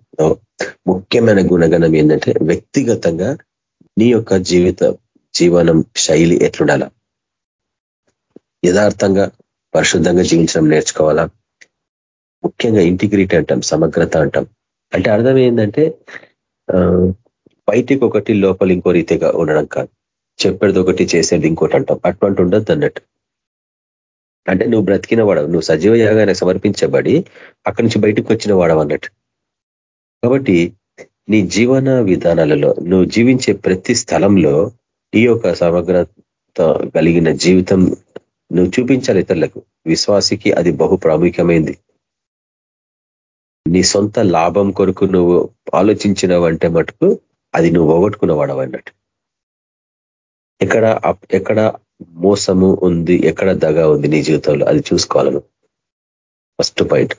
[SPEAKER 3] ముఖ్యమైన గుణగణం ఏంటంటే వ్యక్తిగతంగా నీ యొక్క జీవిత జీవనం శైలి ఎట్లుండాల? యథార్థంగా పరిశుద్ధంగా జీవించడం నేర్చుకోవాలా? ముఖ్యంగా ఇంటిగ్రిటీ అంటాం సమగ్రత అంటాం. అంటే అర్థం ఏంటంటే బయటికి ఒకటి లోపల ఇంకో రీతిగా ఉండడం కాదు. చెప్పేది ఒకటి చేసేది ఇంకోటి అంటాం. అటువంటి ఉండద్దు అన్నట్టు. అంటే నువ్వు బ్రతికిన వాడవు. నువ్వు సజీవ యాగానికి సమర్పించబడి అక్కడి నుంచి బయటకు వచ్చిన వాడవు అన్నట్టు. కాబట్టి నీ జీవన విధానాలలో నువ్వు జీవించే ప్రతి స్థలంలో ఈ యొక్క సమగ్రత కలిగిన జీవితం నువ్వు చూపించాలి ఇతరులకు. విశ్వాసికి అది బహు ప్రాముఖ్యమైంది. నీ సొంత లాభం కొరకు నువ్వు ఆలోచించినవంటే మటుకు అది నువ్వు పోగొట్టుకున్నవాడవు అన్నట్టు. ఎక్కడ ఎక్కడ మోసము ఉంది ఎక్కడ దగ ఉంది నీ జీవితంలో అది చూసుకోవాలను ఫస్ట్ పాయింట్.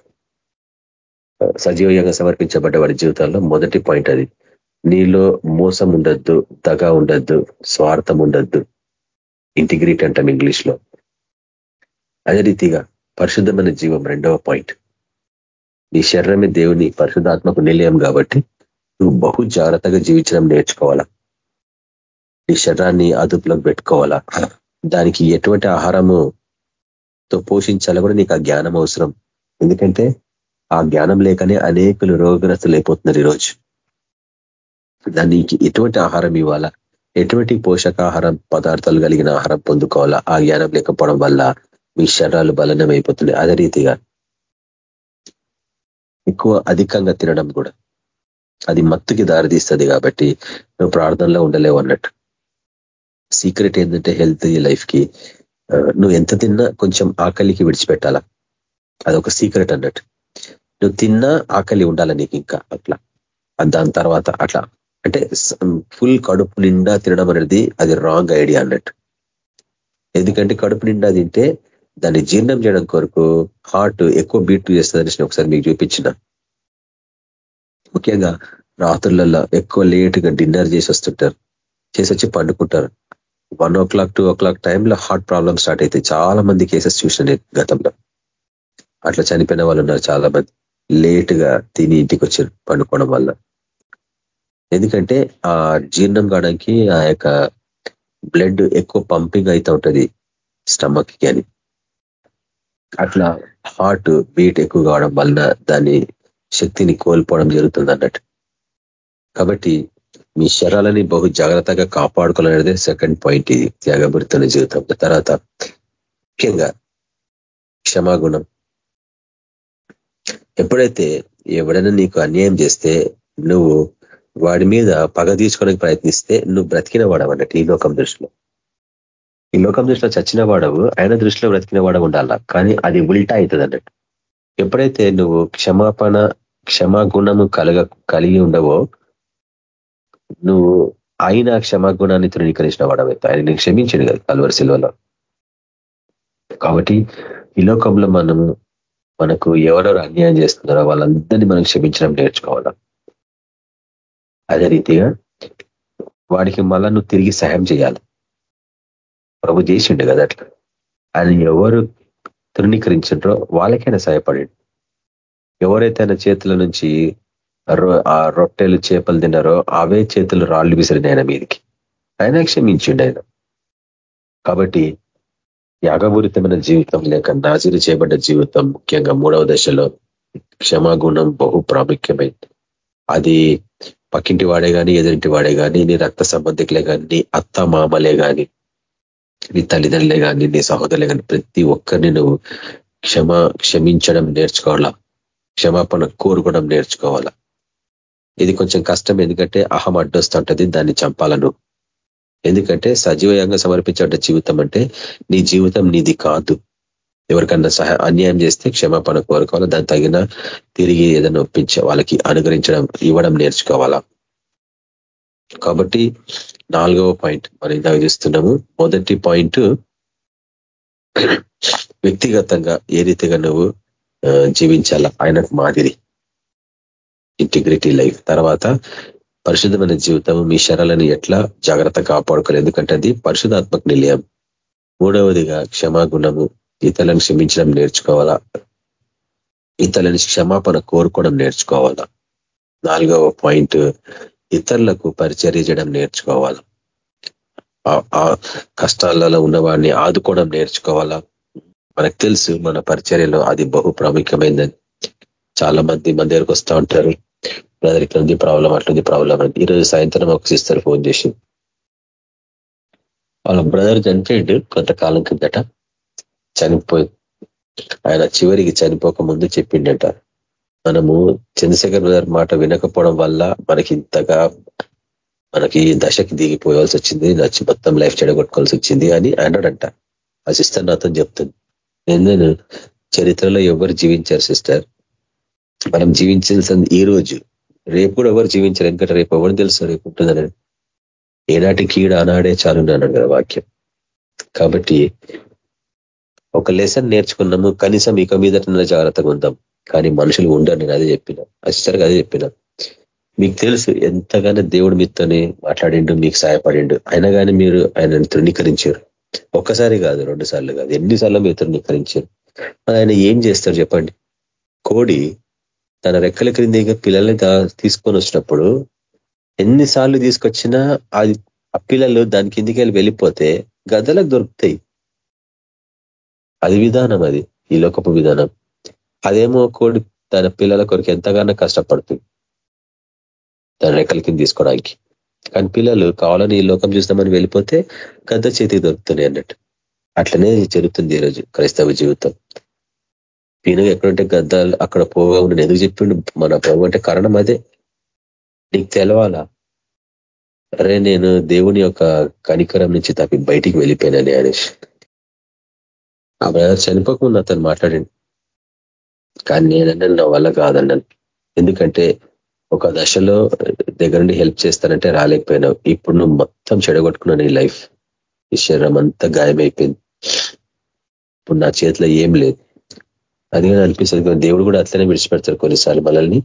[SPEAKER 3] సజీవంగా సమర్పించబడ్డ వాడి జీవితాల్లో మొదటి పాయింట్ అది. నీలో మోసం ఉండద్దు దగ ఉండద్దు స్వార్థం ఉండద్దు. ఇంటిగ్రిటీ అంటాం ఇంగ్లీష్లో అదే రీతిగా పరిశుద్ధమైన జీవం రెండవ పాయింట్. నీ శరీరమే దేవుని పరిశుధాత్మకు నిలయం కాబట్టి నువ్వు బహు జాగ్రత్తగా జీవించడం నేర్చుకోవాలా? నీ శరీరాన్ని అదుపులోకి పెట్టుకోవాలా? దానికి ఎటువంటి ఆహారముతో పోషించాలో కూడా నీకు ఆ జ్ఞానం అవసరం. ఎందుకంటే ఆ జ్ఞానం లేకనే అనేకులు రోగగ్రస్తులు అయిపోతున్నారు ఈరోజు. దానికి ఎటువంటి ఆహారం ఇవ్వాలా? ఎటువంటి పోషకాహారం పదార్థాలు కలిగిన ఆహారం పొందుకోవాలా? ఆ జ్ఞానం లేకపోవడం వల్ల మీ శరీరాలు బలనం అయిపోతున్నాయి అదే రీతిగా ఎక్కువ అధికంగా తినడం కూడా. అది మత్తుకి దారితీస్తుంది కాబట్టి నువ్వు ప్రార్థనలో ఉండలేవు అన్నట్టు. సీక్రెట్ ఏంటంటే హెల్త్ లైఫ్కి నువ్వు ఎంత తిన్నా కొంచెం ఆకలికి విడిచిపెట్టాలా? అదొక సీక్రెట్ అన్నట్టు. నువ్వు తిన్నా ఆకలి ఉండాల నీకు ఇంకా అట్లా? దాని తర్వాత అట్లా. అంటే ఫుల్ కడుపు నిండా తినడం అనేది అది రాంగ్ ఐడియా అన్నట్టు. ఎందుకంటే కడుపు నిండా తింటే దాన్ని జీర్ణం చేయడం కొరకు హార్ట్ ఎక్కువ బీట్ చేస్తుందని ఒకసారి మీకు చూపించిన. ముఖ్యంగా రాత్రులలో ఎక్కువ లేట్గా డిన్నర్ చేసి వస్తుంటారు. చేసి వచ్చి పండుకుంటారు. One o'clock two o'clock టైంలో హార్ట్ ప్రాబ్లమ్ స్టార్ట్ అయితే చాలా మంది కేసెస్ చూసిన గతంలో. అట్లా చనిపోయిన వాళ్ళు ఉన్నారు చాలా మంది. లేట్గా తిని ఇంటికి వచ్చి పండుకోవడం వల్ల. ఎందుకంటే ఆ జీర్ణం కావడానికి ఆ యొక్క బ్లడ్ ఎక్కువ పంపింగ్ అవుతూ ఉంటుంది స్టమక్ కానీ. అట్లా హార్ట్ బీట్ ఎక్కువ కావడం వలన దాని శక్తిని కోల్పోవడం జరుగుతుంది అన్నట్టు. కాబట్టి మీ శరాలని బహు జాగ్రత్తగా కాపాడుకోవాలనేది సెకండ్ పాయింట్ ఇది త్యాగభరితన జీవితం. తర్వాత ముఖ్యంగా క్షమాగుణం. ఎప్పుడైతే ఎవడైనా నీకు అన్యాయం చేస్తే నువ్వు వాడి మీద పగ తీసుకోవడానికి ప్రయత్నిస్తే నువ్వు బ్రతికిన వాడవన్నట్టు ఈ లోకం దృష్టిలో. ఈ లోకం దృష్టిలో చచ్చిన వాడవు ఆయన దృష్టిలో బ్రతికిన వాడవు ఉండాల? కానీ అది ఉల్టా అవుతుంది అన్నట్టు. ఎప్పుడైతే నువ్వు క్షమాపణ క్షమాగుణము కలగ కలిగి ఉండవో నువ్వు ఆయన క్షమాగుణాన్ని తృణీకరించిన వాడవైతే ఆయన నేను క్షమించడు కదా కల్వరి సిల్వలో కాబట్టి ఈ లోకంలో మనము మనకు ఎవరెవరు అన్యాయం చేస్తున్నారో వాళ్ళందరినీ మనం క్షమించడం నేర్చుకోవాలా? అదే రీతిగా వాడికి మళ్ళా నువ్వు తిరిగి సహాయం చేయాలి. ప్రభు చేసిండు కదా అట్లా. ఆయన ఎవరు తృణీకరించారో వాళ్ళకైనా సహాయపడి ఎవరైతే ఆయన చేతుల నుంచి ఆ రొట్టెలు చేపలు తిన్నారో అవే చేతులు రాళ్ళు విసిరిన ఆయన మీదికి. ఆయన క్షమించిండు ఆయన. కాబట్టి యాగపూరితమైన జీవితం లేక నాజీరు చేయబడ్డ జీవితం ముఖ్యంగా మూడవ దశలో క్షమాగుణం బహు ప్రాముఖ్యమైంది. అది పక్కింటి వాడే కానీ ఎదురింటి వాడే కానీ నీ రక్త సంబంధికులే కానీ నీ అత్త మామలే కానీ నీ తల్లిదండ్రులే కానీ నీ సహోదరులే కానీ ప్రతి ఒక్కరిని నువ్వు క్షమ క్షమించడం నేర్చుకోవాలా? క్షమాపణ కోరుకోవడం నేర్చుకోవాలా? ఇది కొంచెం కష్టం. ఎందుకంటే అహం అడ్డొస్తుంటది దాన్ని చంపాలను ఎందుకంటే సజీవయంగా సమర్పించే జీవితం అంటే నీ జీవితం నీది కాదు. ఎవరికన్నా సహా అన్యాయం చేస్తే క్షమాపణ కోరుకోవాలా? దాని తగిన తిరిగి ఏదైనా ఒప్పించే వాళ్ళకి అనుగ్రహించడం ఇవ్వడం నేర్చుకోవాలా? కాబట్టి నాలుగవ పాయింట్ మనం ఇందాక చూస్తున్నాము. మొదటి పాయింట్ వ్యక్తిగతంగా ఏ రీతిగా నువ్వు జీవించాలా? ఆయనకు మాదిరి. ఇంటిగ్రిటీ లైఫ్ తర్వాత పరిశుద్ధమైన జీవితం మీ శరాలను ఎట్లా జాగ్రత్త కాపాడుకోవాలి? ఎందుకంటే అది పరిశుధాత్మక నిలయం. మూడవదిగా క్షమాగుణము. ఇతరులను క్షమించడం నేర్చుకోవాలా? ఇతరులని క్షమాపణ కోరుకోవడం నేర్చుకోవాలా? నాలుగవ పాయింట్ ఇతరులకు పరిచర్య చేయడం నేర్చుకోవాలా. ఆ కష్టాలలో ఉన్నవాడిని ఆదుకోవడం నేర్చుకోవాలా? మనకు తెలుసు మన పరిచర్యలో అది బహు ప్రాముఖ్యమైందని చాలా మంది మన దగ్గరకు వస్తూ ఉంటారు. బ్రదర్ ఇట్లుంది ప్రాబ్లం అట్లుంది ప్రాబ్లం అని ఈరోజు సాయంత్రం ఒక సిస్టర్ ఫోన్ చేసి వాళ్ళ బ్రదర్ చనిపోయిండు కొంతకాలం కిందట. చనిపోయి ఆయన చివరికి చనిపోక ముందు చెప్పిండట. మనము చంద్రశేఖర్ బ్రదర్ మాట వినకపోవడం వల్ల మనకి ఇంతగా మనకి దశకి దిగిపోవాల్సి వచ్చింది నచ్చి మొత్తం లైఫ్ చెడగొట్టుకోవాల్సి వచ్చింది అని అన్నాడంట. ఆ సిస్టర్ నాతో చెప్తుంది. నేను చరిత్రలో ఎవరు జీవించారు సిస్టర్? మనం జీవించాల్సింది ఈ రోజు. రేపు కూడా ఎవరు జీవించారు? ఎందుకంటే రేపు ఎవరు తెలుసు? రేపు ఉంటుందని ఏనాటి కీడు ఆనాడే చాలు అన్నాడు కదా వాక్యం. కాబట్టి ఒక లెసన్ నేర్చుకున్నాము. కనీసం ఇక మీదట జాగ్రత్తగా ఉందాం. కానీ మనుషులు ఉండరు నేను అదే చెప్పిన. అసిస్టర్గా అదే చెప్పిన. మీకు తెలుసు ఎంతగానో దేవుడు మీతోనే మాట్లాడిండు మీకు సహాయపడిండు. అయినా కానీ మీరు ఆయనను తృణీకరించారు. ఒక్కసారి కాదు రెండు సార్లు కాదు ఎన్నిసార్లు మీరు తృణీకరించారు. ఆయన ఏం చేస్తారు చెప్పండి? కోడి తన రెక్కల క్రిందిగా పిల్లల్ని తీసుకొని వచ్చినప్పుడు ఎన్నిసార్లు తీసుకొచ్చినా అది ఆ పిల్లలు దాని కిందికి వెళ్ళి వెళ్ళిపోతే గదలకు దొరుకుతాయి. అది విధానం అది ఈ లోకపు విధానం. అదేమో కోడి తన పిల్లల కొరకు ఎంతగానో కష్టపడుతుంది. తన రెక్కల కింద తీసుకోవడానికి. కానీ పిల్లలు కావాలని ఈ లోకం చూస్తామని వెళ్ళిపోతే గద్ద చేతికి దొరుకుతున్నాయి అన్నట్టు. అట్లనే జరుగుతుంది ఈరోజు క్రైస్తవ జీవితం. పీనుగ ఎక్కడుంటే గద్దాలు అక్కడ పోగా ఉండని ఎందుకు చెప్పిండు మన ప్రభు అంటే కారణం అదే. నీకు తెలవాలా? అరే నేను దేవుని యొక్క కనికరం నుంచి తప్పి బయటికి వెళ్ళిపోయినాను అనేసి. ఆ బ్రదర్ చనిపోకుండా అతను మాట్లాడండి. కానీ నేనన్నాను నా వల్ల కాదన్నాను. ఎందుకంటే ఒక దశలో దగ్గర నుండి హెల్ప్ చేస్తానంటే రాలేకపోయినావు. ఇప్పుడు నువ్వు మొత్తం చెడగొట్టుకున్నావు నీ లైఫ్. ఈ శరీరం అంతా గాయమైపోయింది. ఇప్పుడు నా చేతిలో ఏం లేదు. అది అనిపిస్తుంది దేవుడు కూడా అట్లనే విడిచిపెడతారు కొన్నిసార్లు మనల్ని.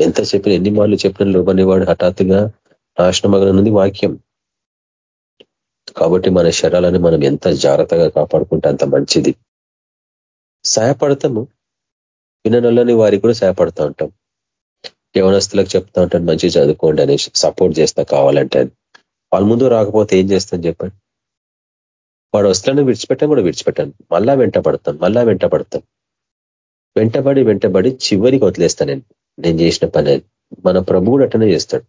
[SPEAKER 3] ఎంత చెప్పిన ఎన్ని మార్లు చెప్పిన లోబని వాడు హఠాత్తుగా నాశనమగనుంది వాక్యం. కాబట్టి మన శరీరాలను మనం ఎంత జాగ్రత్తగా కాపాడుకుంటే అంత మంచిది. సహాయపడతాము. విననల్లని వారికి కూడా సహాయపడుతూ ఉంటాం. యవనస్తులకు చెప్తా ఉంటాను మంచి చదువుకోండి అనేసి సపోర్ట్ చేస్తా కావాలంటే వాళ్ళ ముందు రాకపోతే ఏం చేస్తాను చెప్పండి? వాడు వస్తులను విడిచిపెట్టాను కూడా విడిచిపెట్టాను మళ్ళా వెంట పడతాను మళ్ళా వెంట పడతాను వెంటబడి వెంటబడి చివరికి వదిలేస్తాను నేను. నేను చేసిన పని మన ప్రభు కూడా అట్టనే చేస్తాడు.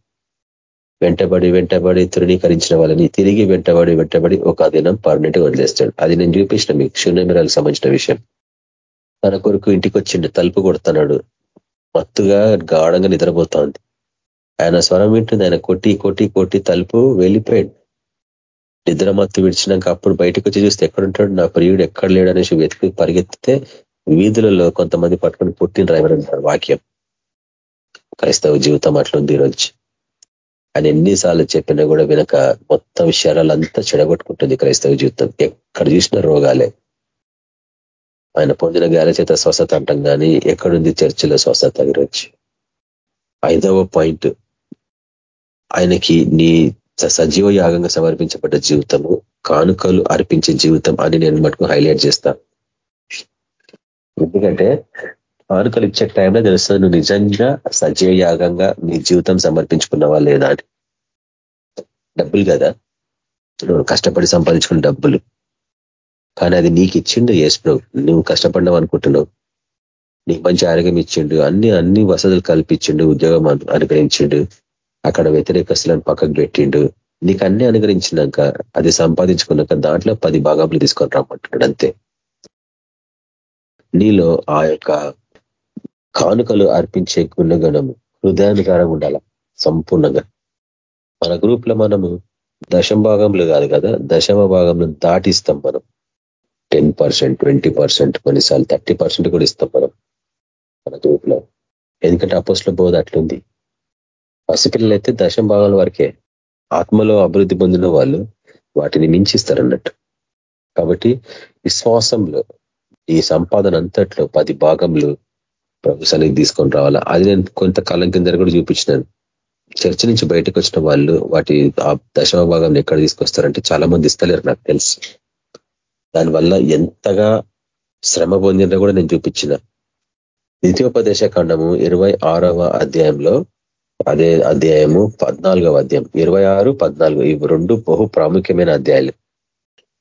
[SPEAKER 3] వెంటబడి వెంటబడి తృణీకరించిన వాళ్ళని తిరిగి వెంటబడి వెంటబడి ఒక దినం పర్మనెంట్ వదిలేస్తాడు. అది నేను చూపించిన మీకు శూన్యమిరాలకు సంబంధించిన విషయం. తన కొరకు ఇంటికి వచ్చిండు తలుపు కొడుతున్నాడు. మత్తుగా గాఢంగా నిద్రపోతోంది. ఆయన స్వరం వింటుంది ఆయన కొట్టి కొట్టి కొట్టి తలుపు వెళ్ళిపోయాడు నిద్ర మత్తు విడిచినాక అప్పుడు బయటకు వచ్చి చూస్తే ఎక్కడుంటాడు? నా ప్రియుడు ఎక్కడ లేడు అనేసి వెతికి పరిగెత్తితే వీధులలో కొంతమంది పట్టుకొని పుట్టిన డ్రైవర్ అంటారు వాక్యం. క్రైస్తవ జీవితం అట్లుంది ఈరోజు. ఆయన ఎన్నిసార్లు చెప్పినా కూడా వినక మొత్తం శరాలంతా చెడగొట్టుకుంటుంది క్రైస్తవ జీవితం. ఎక్కడ చూసిన రోగాలే. ఆయన పొందిన గాలి చేత స్వస్థత అంటాం కానీ ఎక్కడుంది చర్చిలో స్వస్థత గురించి? ఐదవ పాయింట్. ఆయనకి నీ సజీవ యాగంగా సమర్పించబడ్డ జీవితము కానుకలు అర్పించే జీవితం అని నేను మటుకు హైలైట్ చేస్తా. ఎందుకంటే కానుకలు ఇచ్చే టైంలో తెలుస్తుంది నువ్వు నిజంగా సజీవ యాగంగా నీ జీవితం సమర్పించుకున్నావా లేదా అని. డబ్బులు కదా. నువ్వు కష్టపడి సంపాదించుకున్న డబ్బులు. కానీ అది నీకు ఇచ్చిండు యేసు నువ్వు కష్టపడ్డావు అనుకుంటున్నావు. నీకు మంచి ఆరోగ్యం ఇచ్చిండు. అన్ని అన్ని వసతులు కల్పించిండు ఉద్యోగం అనుగ్రహించిండు. అక్కడ వ్యతిరేకస్తులను పక్కకు పెట్టిండు. నీకు అన్ని అనుగ్రహించినాక అది సంపాదించుకున్నాక దాంట్లో పది భాగంలో తీసుకొని రమ్మంటున్నాడు. అంతే. నీలో ఆ యొక్క కానుకలు అర్పించే గుణగణము హృదయానుకారం ఉండాల? సంపూర్ణంగా. మన గ్రూప్లో మనము దశం భాగంలో కాదు కదా? దశమ భాగంలో దాటిస్తాం మనం. టెన్ పర్సెంట్ ట్వంటీ పర్సెంట్ కొన్నిసార్లు థర్టీ పర్సెంట్ కూడా ఇస్తాం మనం మన గ్రూప్లో. ఎందుకంటే అపోస్లో బోధ అట్లుంది. పసిపిల్లలు అయితే దశం భాగాల వరకే ఆత్మలో అభివృద్ధి పొందిన వాళ్ళు వాటిని మించిస్తారన్నట్టు. కాబట్టి విశ్వాసంలో ఈ సంపాదన అంతట్లో పది భాగంలో ప్రభు సన్నిధి తీసుకొని రావాలా? అది నేను కొంతకాలం కింద కూడా చూపించినాను. చర్చ నుంచి బయటకు వచ్చిన వాళ్ళు వాటి ఆ దశమ భాగం ఎక్కడ తీసుకొస్తారంటే చాలా మంది ఇస్తలేరు నాకు తెలుసు. దానివల్ల ఎంతగా శ్రమ పొందినా కూడా నేను చూపించిన. ద్వితీయోపదేశ ఖండము ఇరవై ఆరవ అధ్యాయంలో అదే అధ్యాయము పద్నాలుగవ అధ్యాయం. ఇరవై ఆరు పద్నాలుగు ఇవి రెండు బహు ప్రాముఖ్యమైన అధ్యాయాలు.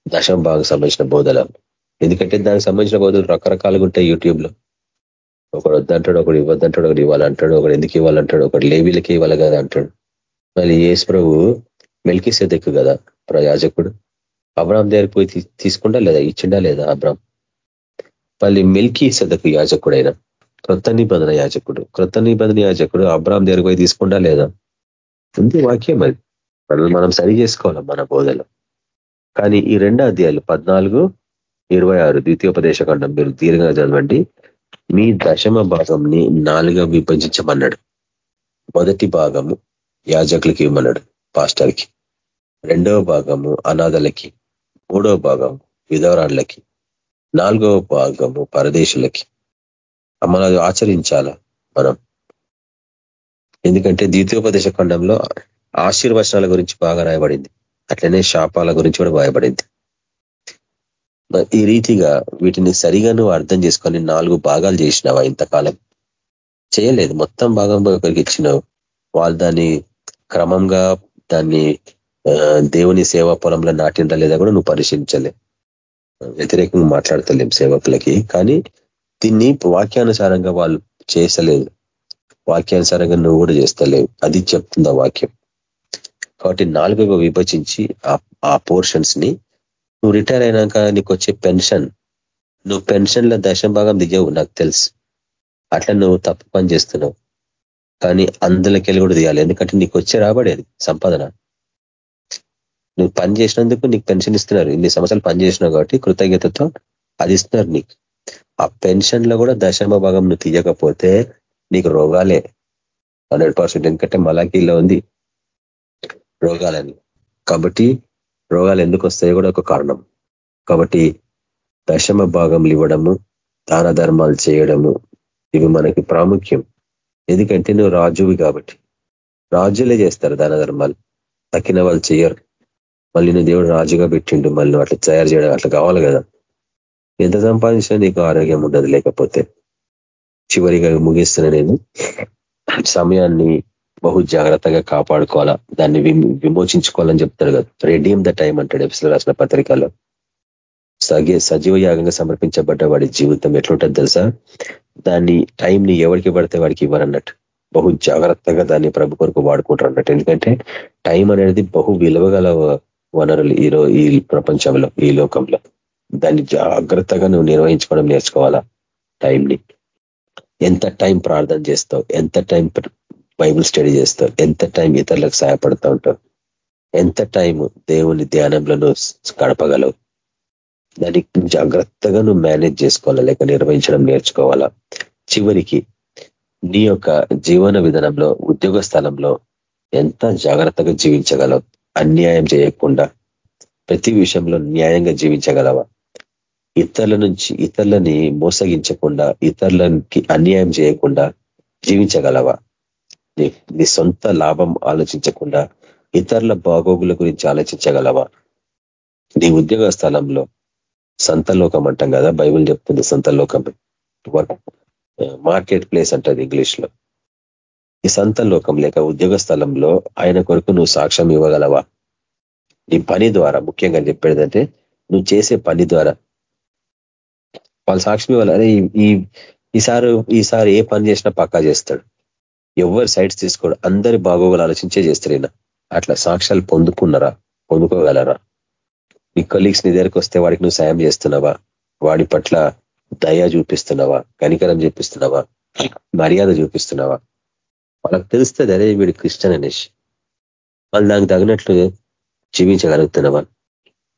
[SPEAKER 3] దశం భాగం సంబంధించిన బోధల. ఎందుకంటే దానికి సంబంధించిన బోధలు రకరకాలుగా ఉంటాయి యూట్యూబ్లో ఒకడు వద్దంటాడు ఒకడు ఇవ్వద్దంటాడు ఒకటి ఇవ్వాలంటాడు ఒకడు ఎందుకు ఇవ్వాలంటాడు ఒకటి లేవీలకి ఇవ్వాలి కదా అంటాడు. మళ్ళీ ఏసు ప్రభు మెల్కి సెదెక్కు కదా ప్రయాజకుడు. అబ్రామ్ దగ్గరికి పోయి తీసుకుంటా లేదా ఇచ్చిండా లేదా అబ్రామ్ మళ్ళీ మిల్కీ సదకు యాజకుడైన క్రొత్త నిబంధన యాజకుడు క్రొత్త నిబంధన యాజకుడు అబ్రామ్ దగ్గరికి పోయి తీసుకుంటా లేదా? ఉంది వాక్యం అది. మనల్ని మనం సరి చేసుకోవాలి మన బోధలో? కానీ ఈ రెండు అధ్యాయులు పద్నాలుగు ఇరవై ఆరు ద్వితీయోపదేశ ఖండం మీరు దీర్ఘంగా చదవండి. మీ దశమ భాగంని నాలుగా విభజించమన్నాడు. మొదటి భాగము యాజకులకి ఇవ్వమన్నాడు పాస్టర్కి. రెండవ భాగము అనాథలకి. మూడవ భాగం విధవరాళ్ళకి నాలుగవ భాగము పరదేశులకి. మనం అది ఆచరించాల మనం? ఎందుకంటే ద్వితీయోపదేశ ఖండంలో ఆశీర్వచనాల గురించి బాగా రాయబడింది. అట్లనే శాపాల గురించి కూడా రాయబడింది. ఈ రీతిగా వీటిని సరిగా నువ్వు అర్థం చేసుకొని నాలుగు భాగాలు చేసినావా ఇంతకాలం? చేయలేదు. మొత్తం భాగం ఒకరికి ఇచ్చినావు. వాళ్ళు దాన్ని క్రమంగా దాన్ని దేవుని సేవా పొలంలో నాటిందా లేదా కూడా నువ్వు పరిశీలించలే. వ్యతిరేకంగా మాట్లాడతలేం సేవకులకి. కానీ దీన్ని వాక్యానుసారంగా వాళ్ళు చేసలేదు వాక్యానుసారంగా నువ్వు కూడా చేస్తలేవు. అది చెప్తుంది వాక్యం. కాబట్టి నాలుగుగా విభజించి ఆ పోర్షన్స్ని నువ్వు రిటైర్ అయినాక నీకు వచ్చే పెన్షన్. నువ్వు పెన్షన్ల దశం భాగం దిగవు నాకు తెలుసు. అట్లా నువ్వు తప్పు పని చేస్తున్నావు. కానీ అందులోకెళ్ళి కూడా దిగాలి. ఎందుకంటే నీకు వచ్చే రాబడేది సంపాదన. నువ్వు పని చేసినందుకు నీకు పెన్షన్ ఇస్తున్నారు. ఇన్ని సంవత్సరాలు పని చేసినావు కాబట్టి కృతజ్ఞతతో అది ఇస్తున్నారు నీకు. ఆ పెన్షన్లో కూడా దశమ భాగం నువ్వు తీయకపోతే నీకు రోగాలే. హండ్రెడ్ పర్సెంట్ ఎందుకంటే మలాఖీలో ఉంది రోగాలని. కాబట్టి రోగాలు ఎందుకు వస్తాయో కూడా ఒక కారణం. కాబట్టి దశమ భాగంలు ఇవ్వడము దాన ధర్మాలు చేయడము ఇవి మనకి ప్రాముఖ్యం. ఎందుకంటే నువ్వు రాజువి కాబట్టి. రాజులే చేస్తారు దాన ధర్మాలు. తక్కిన వాళ్ళు చేయరు. మళ్ళీ నేను దేవుడు రాజుగా పెట్టిండు మళ్ళీ అట్లా తయారు చేయడం అట్లా కావాలి కదా. ఎంత సంపాదించినా నీకు ఆరోగ్యం ఉండదు లేకపోతే చివరిగా ముగిస్తున్నా నేను. సమయాన్ని బహు జాగ్రత్తగా కాపాడుకోవాలా దాన్ని విమోచించుకోవాలని చెప్తాడు కదా. రెడీఎం ద టైం అంటాడు ఎపిసోడ్ రాసిన పత్రికలో. సగే సజీవ యాగంగా సమర్పించబడ్డ వాడి జీవితం ఎట్లుంటుంది తెలుసా? దాన్ని టైంని ఎవరికి పడితే వాడికి ఇవ్వరన్నట్టు. బహు జాగ్రత్తగా దాన్ని ప్రభు కొరకు వాడుకుంటారు అన్నట్టు ఎందుకంటే టైం అనేది బహు విలువగల వనరులు ఈ ఈ ప్రపంచంలో ఈ లోకంలో. దాన్ని జాగ్రత్తగా నువ్వు నిర్వహించుకోవడం నేర్చుకోవాలా? టైంని ఎంత టైం ప్రార్థన చేస్తావు? ఎంత టైం బైబుల్ స్టడీ చేస్తావు? ఎంత టైం ఇతరులకు సహాయపడుతూ ఉంటావు? ఎంత టైం దేవుని ధ్యానంలో నువ్వు గడపగలవు? దాన్ని జాగ్రత్తగా నువ్వు మేనేజ్ చేసుకోవాలా? లేక నిర్వహించడం నేర్చుకోవాలా? చివరికి నీ యొక్క జీవన విధానంలో ఉద్యోగ స్థలంలో ఎంత జాగ్రత్తగా జీవించగలవు? అన్యాయం చేయకుండా ప్రతి విషయంలో న్యాయంగా జీవించగలవా? ఇతరుల నుంచి ఇతరులని మోసగించకుండా ఇతరులకి అన్యాయం చేయకుండా జీవించగలవా? నీ నీ సొంత లాభం ఆలోచించకుండా ఇతరుల బాగోగుల గురించి ఆలోచించగలవా? నీ ఉద్యోగ స్థలంలో సంతలోకం అంటాం కదా బైబుల్ చెప్తుంది సంతలోకం. వర్క్ మార్కెట్ ప్లేస్ అంటది ఇంగ్లీష్లో ఈ సంతలోకం లేక ఉద్యోగ స్థలంలో ఆయన కొరకు నువ్వు సాక్ష్యం ఇవ్వగలవా? నీ పని ద్వారా ముఖ్యంగా చెప్పేదంటే నువ్వు చేసే పని ద్వారా. వాళ్ళు సాక్ష్యం ఇవ్వాలి. అరే ఈ ఈసారి ఈసారి ఏ పని చేసినా పక్కా చేస్తాడు. ఎవరు సైడ్స్ తీసుకోడు. అందరి బాగోగులు ఆలోచించే చేస్తారు అట్లా సాక్ష్యాలు పొందుకున్నారా? పొందుకోగలరా? నీ కొలీగ్స్ నీ దగ్గరికి వస్తే వాడికి నువ్వు సాయం చేస్తున్నావా? వాడి పట్ల దయ చూపిస్తున్నావా? కనికరం చూపిస్తున్నావా? మర్యాద చూపిస్తున్నావా? వాళ్ళకి తెలుస్తుంది అదే వీడు క్రిస్టియన్ అనేసి. వాళ్ళు దానికి తగినట్లు జీవించగలుగుతున్నావా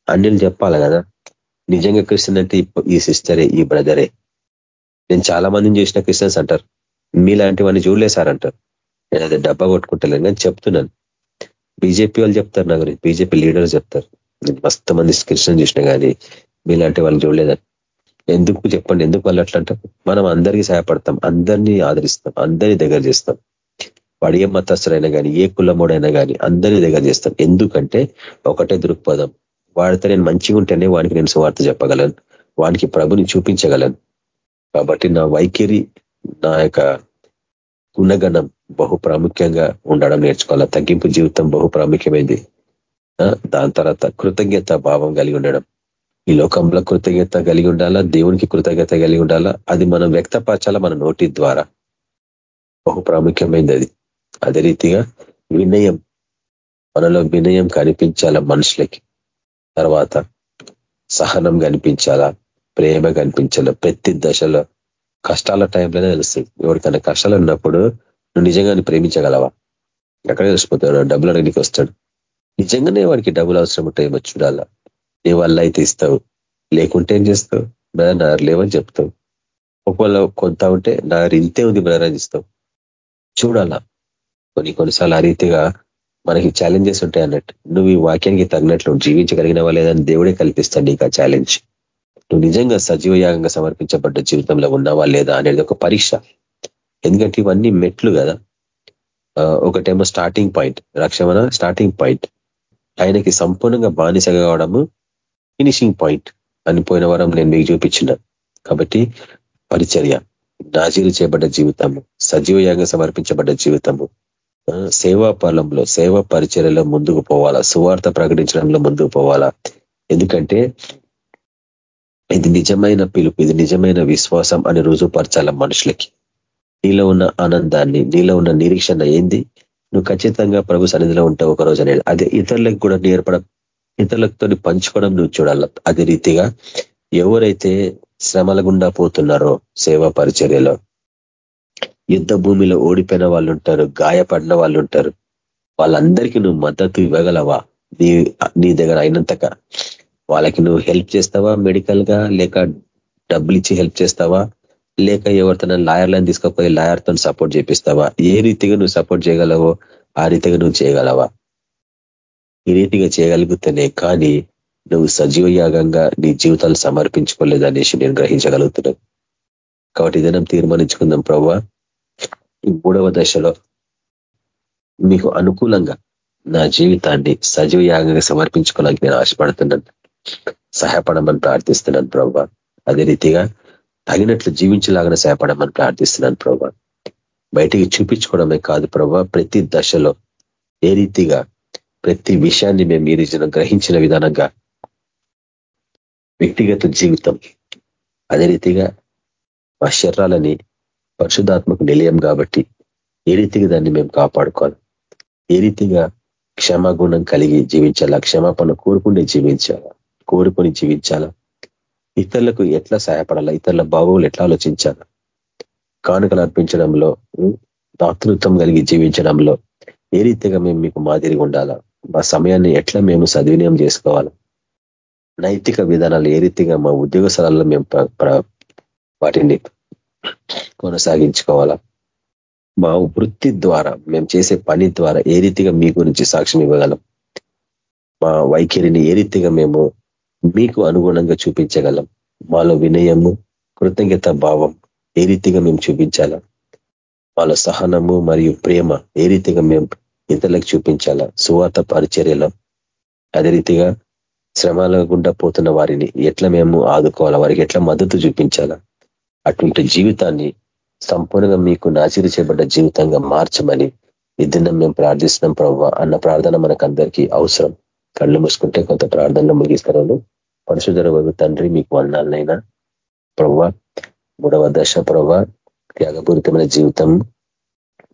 [SPEAKER 3] అన్నిలు చెప్పాలి కదా. నిజంగా క్రిస్టియన్ అంటే ఈ సిస్టరే ఈ బ్రదరే. నేను చాలా మందిని చూసిన క్రిస్టియన్స్ అంటారు. మీలాంటివన్నీ చూడలే సార్ అంటారు. నేను అది డబ్బా కొట్టుకుంటలేను కానీ చెప్తున్నాను. బీజేపీ వాళ్ళు చెప్తారు నా గురించి. బీజేపీ లీడర్స్ చెప్తారు. నేను మస్తు మంది క్రిస్టియన్ చూసిన కానీ మీలాంటి వాళ్ళు చూడలేదని. ఎందుకు చెప్పండి? ఎందుకు వాళ్ళు అట్లా మనం అందరికీ సహాయపడతాం. అందరినీ ఆదరిస్తాం. అందరినీ దగ్గర చేస్తాం. వాడు ఏ మతస్థుడైనా కానీ ఏ కులముడైనా కానీ అందరినీ దగ్గర చేస్తాం. ఎందుకంటే ఒకటే దృక్పథం. వాడితే నేను మంచిగా ఉంటేనే వానికి నేను సువార్త చెప్పగలను. వానికి ప్రభుని చూపించగలను. కాబట్టి నా వైఖరి నా యొక్క గుణగణం బహు ప్రాముఖ్యంగా ఉండడం నేర్చుకోవాలి? తగ్గింపు జీవితం బహు ప్రాముఖ్యమైంది. దాని తర్వాత కృతజ్ఞత భావం కలిగి ఉండడం. ఈ లోకంలో కృతజ్ఞత కలిగి ఉండాలా? దేవునికి కృతజ్ఞత కలిగి ఉండాలా? అది మనం వ్యక్తపరచాలా? మన నోటి ద్వారా. బహు ప్రాముఖ్యమైంది అది. అదే రీతిగా వినయం మనలో వినయం కనిపించాలా మనుషులకి? తర్వాత సహనం కనిపించాలా ప్రేమ కనిపించాలా? ప్రతి దశలో కష్టాల టైంలోనే తెలుస్తుంది ఎవరికైనా కష్టాలు ఉన్నప్పుడు నువ్వు నిజంగానే ప్రేమించగలవా? ఎక్కడ తెలిసిపోతాడు? డబ్బులు అడగనికి వస్తాడు. నిజంగానే వాడికి డబ్బులు అవసరం ఉంటాయేమో చూడాలా? నీ వల్ల అయితే ఇస్తావు. లేకుంటే ఏం చేస్తావు? బ్రదర్ నా లేవని చెప్తావు. ఒకవేళ కొంత ఉంటే నా ఇంతే ఉంది బ్రదర్ అని ఇస్తావు చూడాలా? కొన్ని కొన్నిసార్లు ఆ రీతిగా మనకి ఛాలెంజెస్ ఉంటాయి అన్నట్టు. నువ్వు ఈ వాక్యానికి తగినట్లు జీవించగలిగినవా లేదని దేవుడే కల్పిస్తాడు నీకు ఆ ఛాలెంజ్ నువ్వు నిజంగా సజీవయాగంగా సమర్పించబడ్డ జీవితంలో ఉన్నావా లేదా అనేది ఒక పరీక్ష. ఎందుకంటే ఇవన్నీ మెట్లు కదా. ఒకటేమో స్టార్టింగ్ పాయింట్ రక్షమణ స్టార్టింగ్ పాయింట్ ఆయనకి సంపూర్ణంగా బానిస కావడము ఫినిషింగ్ పాయింట్ అని పోయిన నేను మీకు చూపించిన. కాబట్టి పరిచర్య. నాజీరు చేయబడ్డ జీవితము సజీవయంగా సమర్పించబడ్డ జీవితము సేవా పలంలో సేవా పరిచర్యలో ముందుకు పోవాలా? సువార్త ప్రకటించడంలో ముందుకు పోవాలా? ఎందుకంటే ఇది నిజమైన పిలుపు ఇది నిజమైన విశ్వాసం అని రుజువుపరచాల మనుషులకి. నీలో ఉన్న ఆనందాన్ని నీలో ఉన్న నిరీక్షణ ఏంది? నువ్వు ఖచ్చితంగా ప్రభు సన్నిధిలో ఉంటావు ఒక రోజు అనేది. అదే ఇతరులకు కూడా నేర్పడం ఇతరులతో పంచుకోవడం నువ్వు చూడాల. అదే రీతిగా ఎవరైతే శ్రమల గుండా పోతున్నారో సేవా పరిచర్యలో యుద్ధ భూమిలో ఓడిపోయిన వాళ్ళు ఉంటారు గాయపడిన వాళ్ళు ఉంటారు వాళ్ళందరికీ నువ్వు మద్దతు ఇవ్వగలవా? నీ నీ దగ్గర అయినంతగా వాళ్ళకి నువ్వు హెల్ప్ చేస్తావా మెడికల్గా లేక డబ్బులు ఇచ్చి హెల్ప్ చేస్తావా? లేక ఎవరితో లాయర్లను తీసుకుపోయి లాయర్తో సపోర్ట్ చేపిస్తావా? ఏ రీతిగా నువ్వు సపోర్ట్ చేయగలవో ఆ రీతిగా నువ్వు చేయగలవా? ఈ రీతిగా చేయగలుగుతూనే కానీ నువ్వు సజీవ యాగంగా నీ జీవితాలు సమర్పించుకోలేదనేసి నేను గ్రహించగలుగుతున్నాను. కాబట్టి ఇదనం తీర్మానించుకుందాం ప్రవ్వ. ఈ మూడవ దశలో మీకు అనుకూలంగా నా జీవితాన్ని సజీవ యాగంగా సమర్పించుకోవడానికి నేను ఆశపడుతున్నాను. సహాయపడమని ప్రార్థిస్తున్నాను ప్రభావ అదే రీతిగా తగినట్లు జీవించలాగానే సహాయపడమని ప్రార్థిస్తున్నాను ప్రభావ బయటికి చూపించుకోవడమే కాదు ప్రభావ ప్రతి దశలో ఏ రీతిగా ప్రతి విషయాన్ని మేము మీరు గ్రహించిన విధానంగా వ్యక్తిగత జీవితం అదే రీతిగా మా శరీరాలని పరిశుధాత్మకు నిలయం కాబట్టి ఏ రీతిగా దాన్ని మేము కాపాడుకోవాలి? ఏ రీతిగా క్షమాగుణం కలిగి జీవించాలా? క్షమాపణ కోరుకుంటే జీవించాలా? కోరుకొని జీవించాలా? ఇతరులకు ఎట్లా సహాయపడాలా? ఇతరుల భావములు ఎట్లా ఆలోచించాలా? కానుకలు అర్పించడంలో దాతృత్వం కలిగి జీవించడంలో ఏ రీతిగా మేము మీకు మాదిరిగా ఉండాలా? మా సమయాన్ని ఎట్లా మేము సద్వినియం చేసుకోవాలా? నైతిక విధానాలు ఏ రీతిగా మా ఉద్యోగ స్థలాల్లో మేము వాటిని కొనసాగించుకోవాలా? మా వృత్తి ద్వారా మేము చేసే పని ద్వారా ఏ రీతిగా మీ గురించి సాక్ష్యం ఇవ్వగలం? మా వైఖరిని ఏ రీతిగా మేము మీకు అనుగుణంగా చూపించగలం? మాలో వినయము కృతజ్ఞత భావం ఏ రీతిగా మేము చూపించాలా? వాళ్ళ సహనము మరియు ప్రేమ ఏ రీతిగా మేము ఇతరులకు చూపించాలా? సువార్త పరిచర్యలో అదే రీతిగా శ్రమాల గుండా పోతున్న వారిని ఎట్లా మేము ఆదుకోవాలా? వారికి ఎట్లా మద్దతు చూపించాలా? అటువంటి జీవితాన్ని సంపూర్ణంగా మీకు నాచిరి చేయబడ్డ జీవితంగా మార్చమని ఈ దినం మేము ప్రార్థిస్తున్నాం ప్రవ్వ. అన్న ప్రార్థన మనకు అందరికీ అవసరం. కళ్ళు మూసుకుంటే కొంత ప్రార్థనలో ముగిస్తారు పరిశుధర వరకు తండ్రి మీకు వందాలనైనా ప్రవ్వ మూడవ దశ ప్రవ్వ త్యాగపూరితమైన జీవితం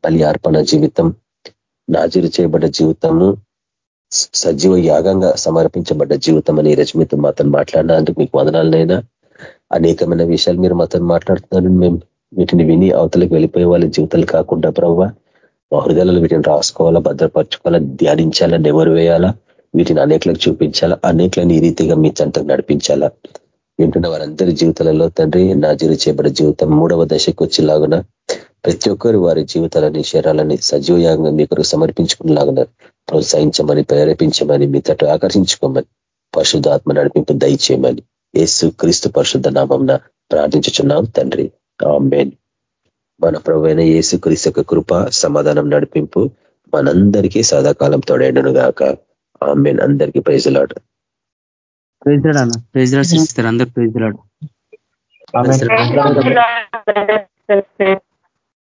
[SPEAKER 3] బలి అర్పణ జీవితం నాజీరు చేయబడ్డ జీవితము సజీవ యాగంగా సమర్పించబడ్డ జీవితం అని రజమితో మాతను మాట్లాడినందుకు మీకు వదనాలనైనా. అనేకమైన విషయాలు మీరు మాతో మాట్లాడుతున్నారు. మేము వీటిని విని అవతలకు వెళ్ళిపోయే వాళ్ళ జీవితాలు కాకుండా ప్రభావ మా హృదయాలను వీటిని రాసుకోవాలా భద్రపరచుకోవాలా ధ్యానించాలా నెవరు వేయాలా వీటిని అనేకలకు చూపించాలా అనేకలను ఈ రీతిగా మీ చెంతకు నడిపించాలా. వింటున్న వారందరి జీవితాలలో తండ్రి నాజీరు చేపడే చేయబడే జీవితం మూడవ దశకు వచ్చేలాగున ప్రతి ఒక్కరు వారి జీవితాలని శరీరాలని సజీవయాగంగా మీ కొరకు సమర్పించుకునేలాగున ప్రోత్సహించమని ప్రేరేపించమని మీ తట్టు ఆకర్షించుకోమని పరిశుద్ధాత్మ నడిపింపు దయచేయమని. యేసు క్రీస్తు పరిశుద్ధ నామం ప్రార్థించుచున్నాం తండ్రి. ఆమెన్. మన ప్రభు యేసు క్రీస్తు యొక్క కృప సమాధానం నడిపింపు మనందరికీ సదాకాలం తోడైండును గాక ఆమెన్. అందరికీ ప్రైజులాడు
[SPEAKER 4] ప్రైజ్ అన్న. ప్రైజ్ రాడ్ అందరు ప్రైజ్ రాడు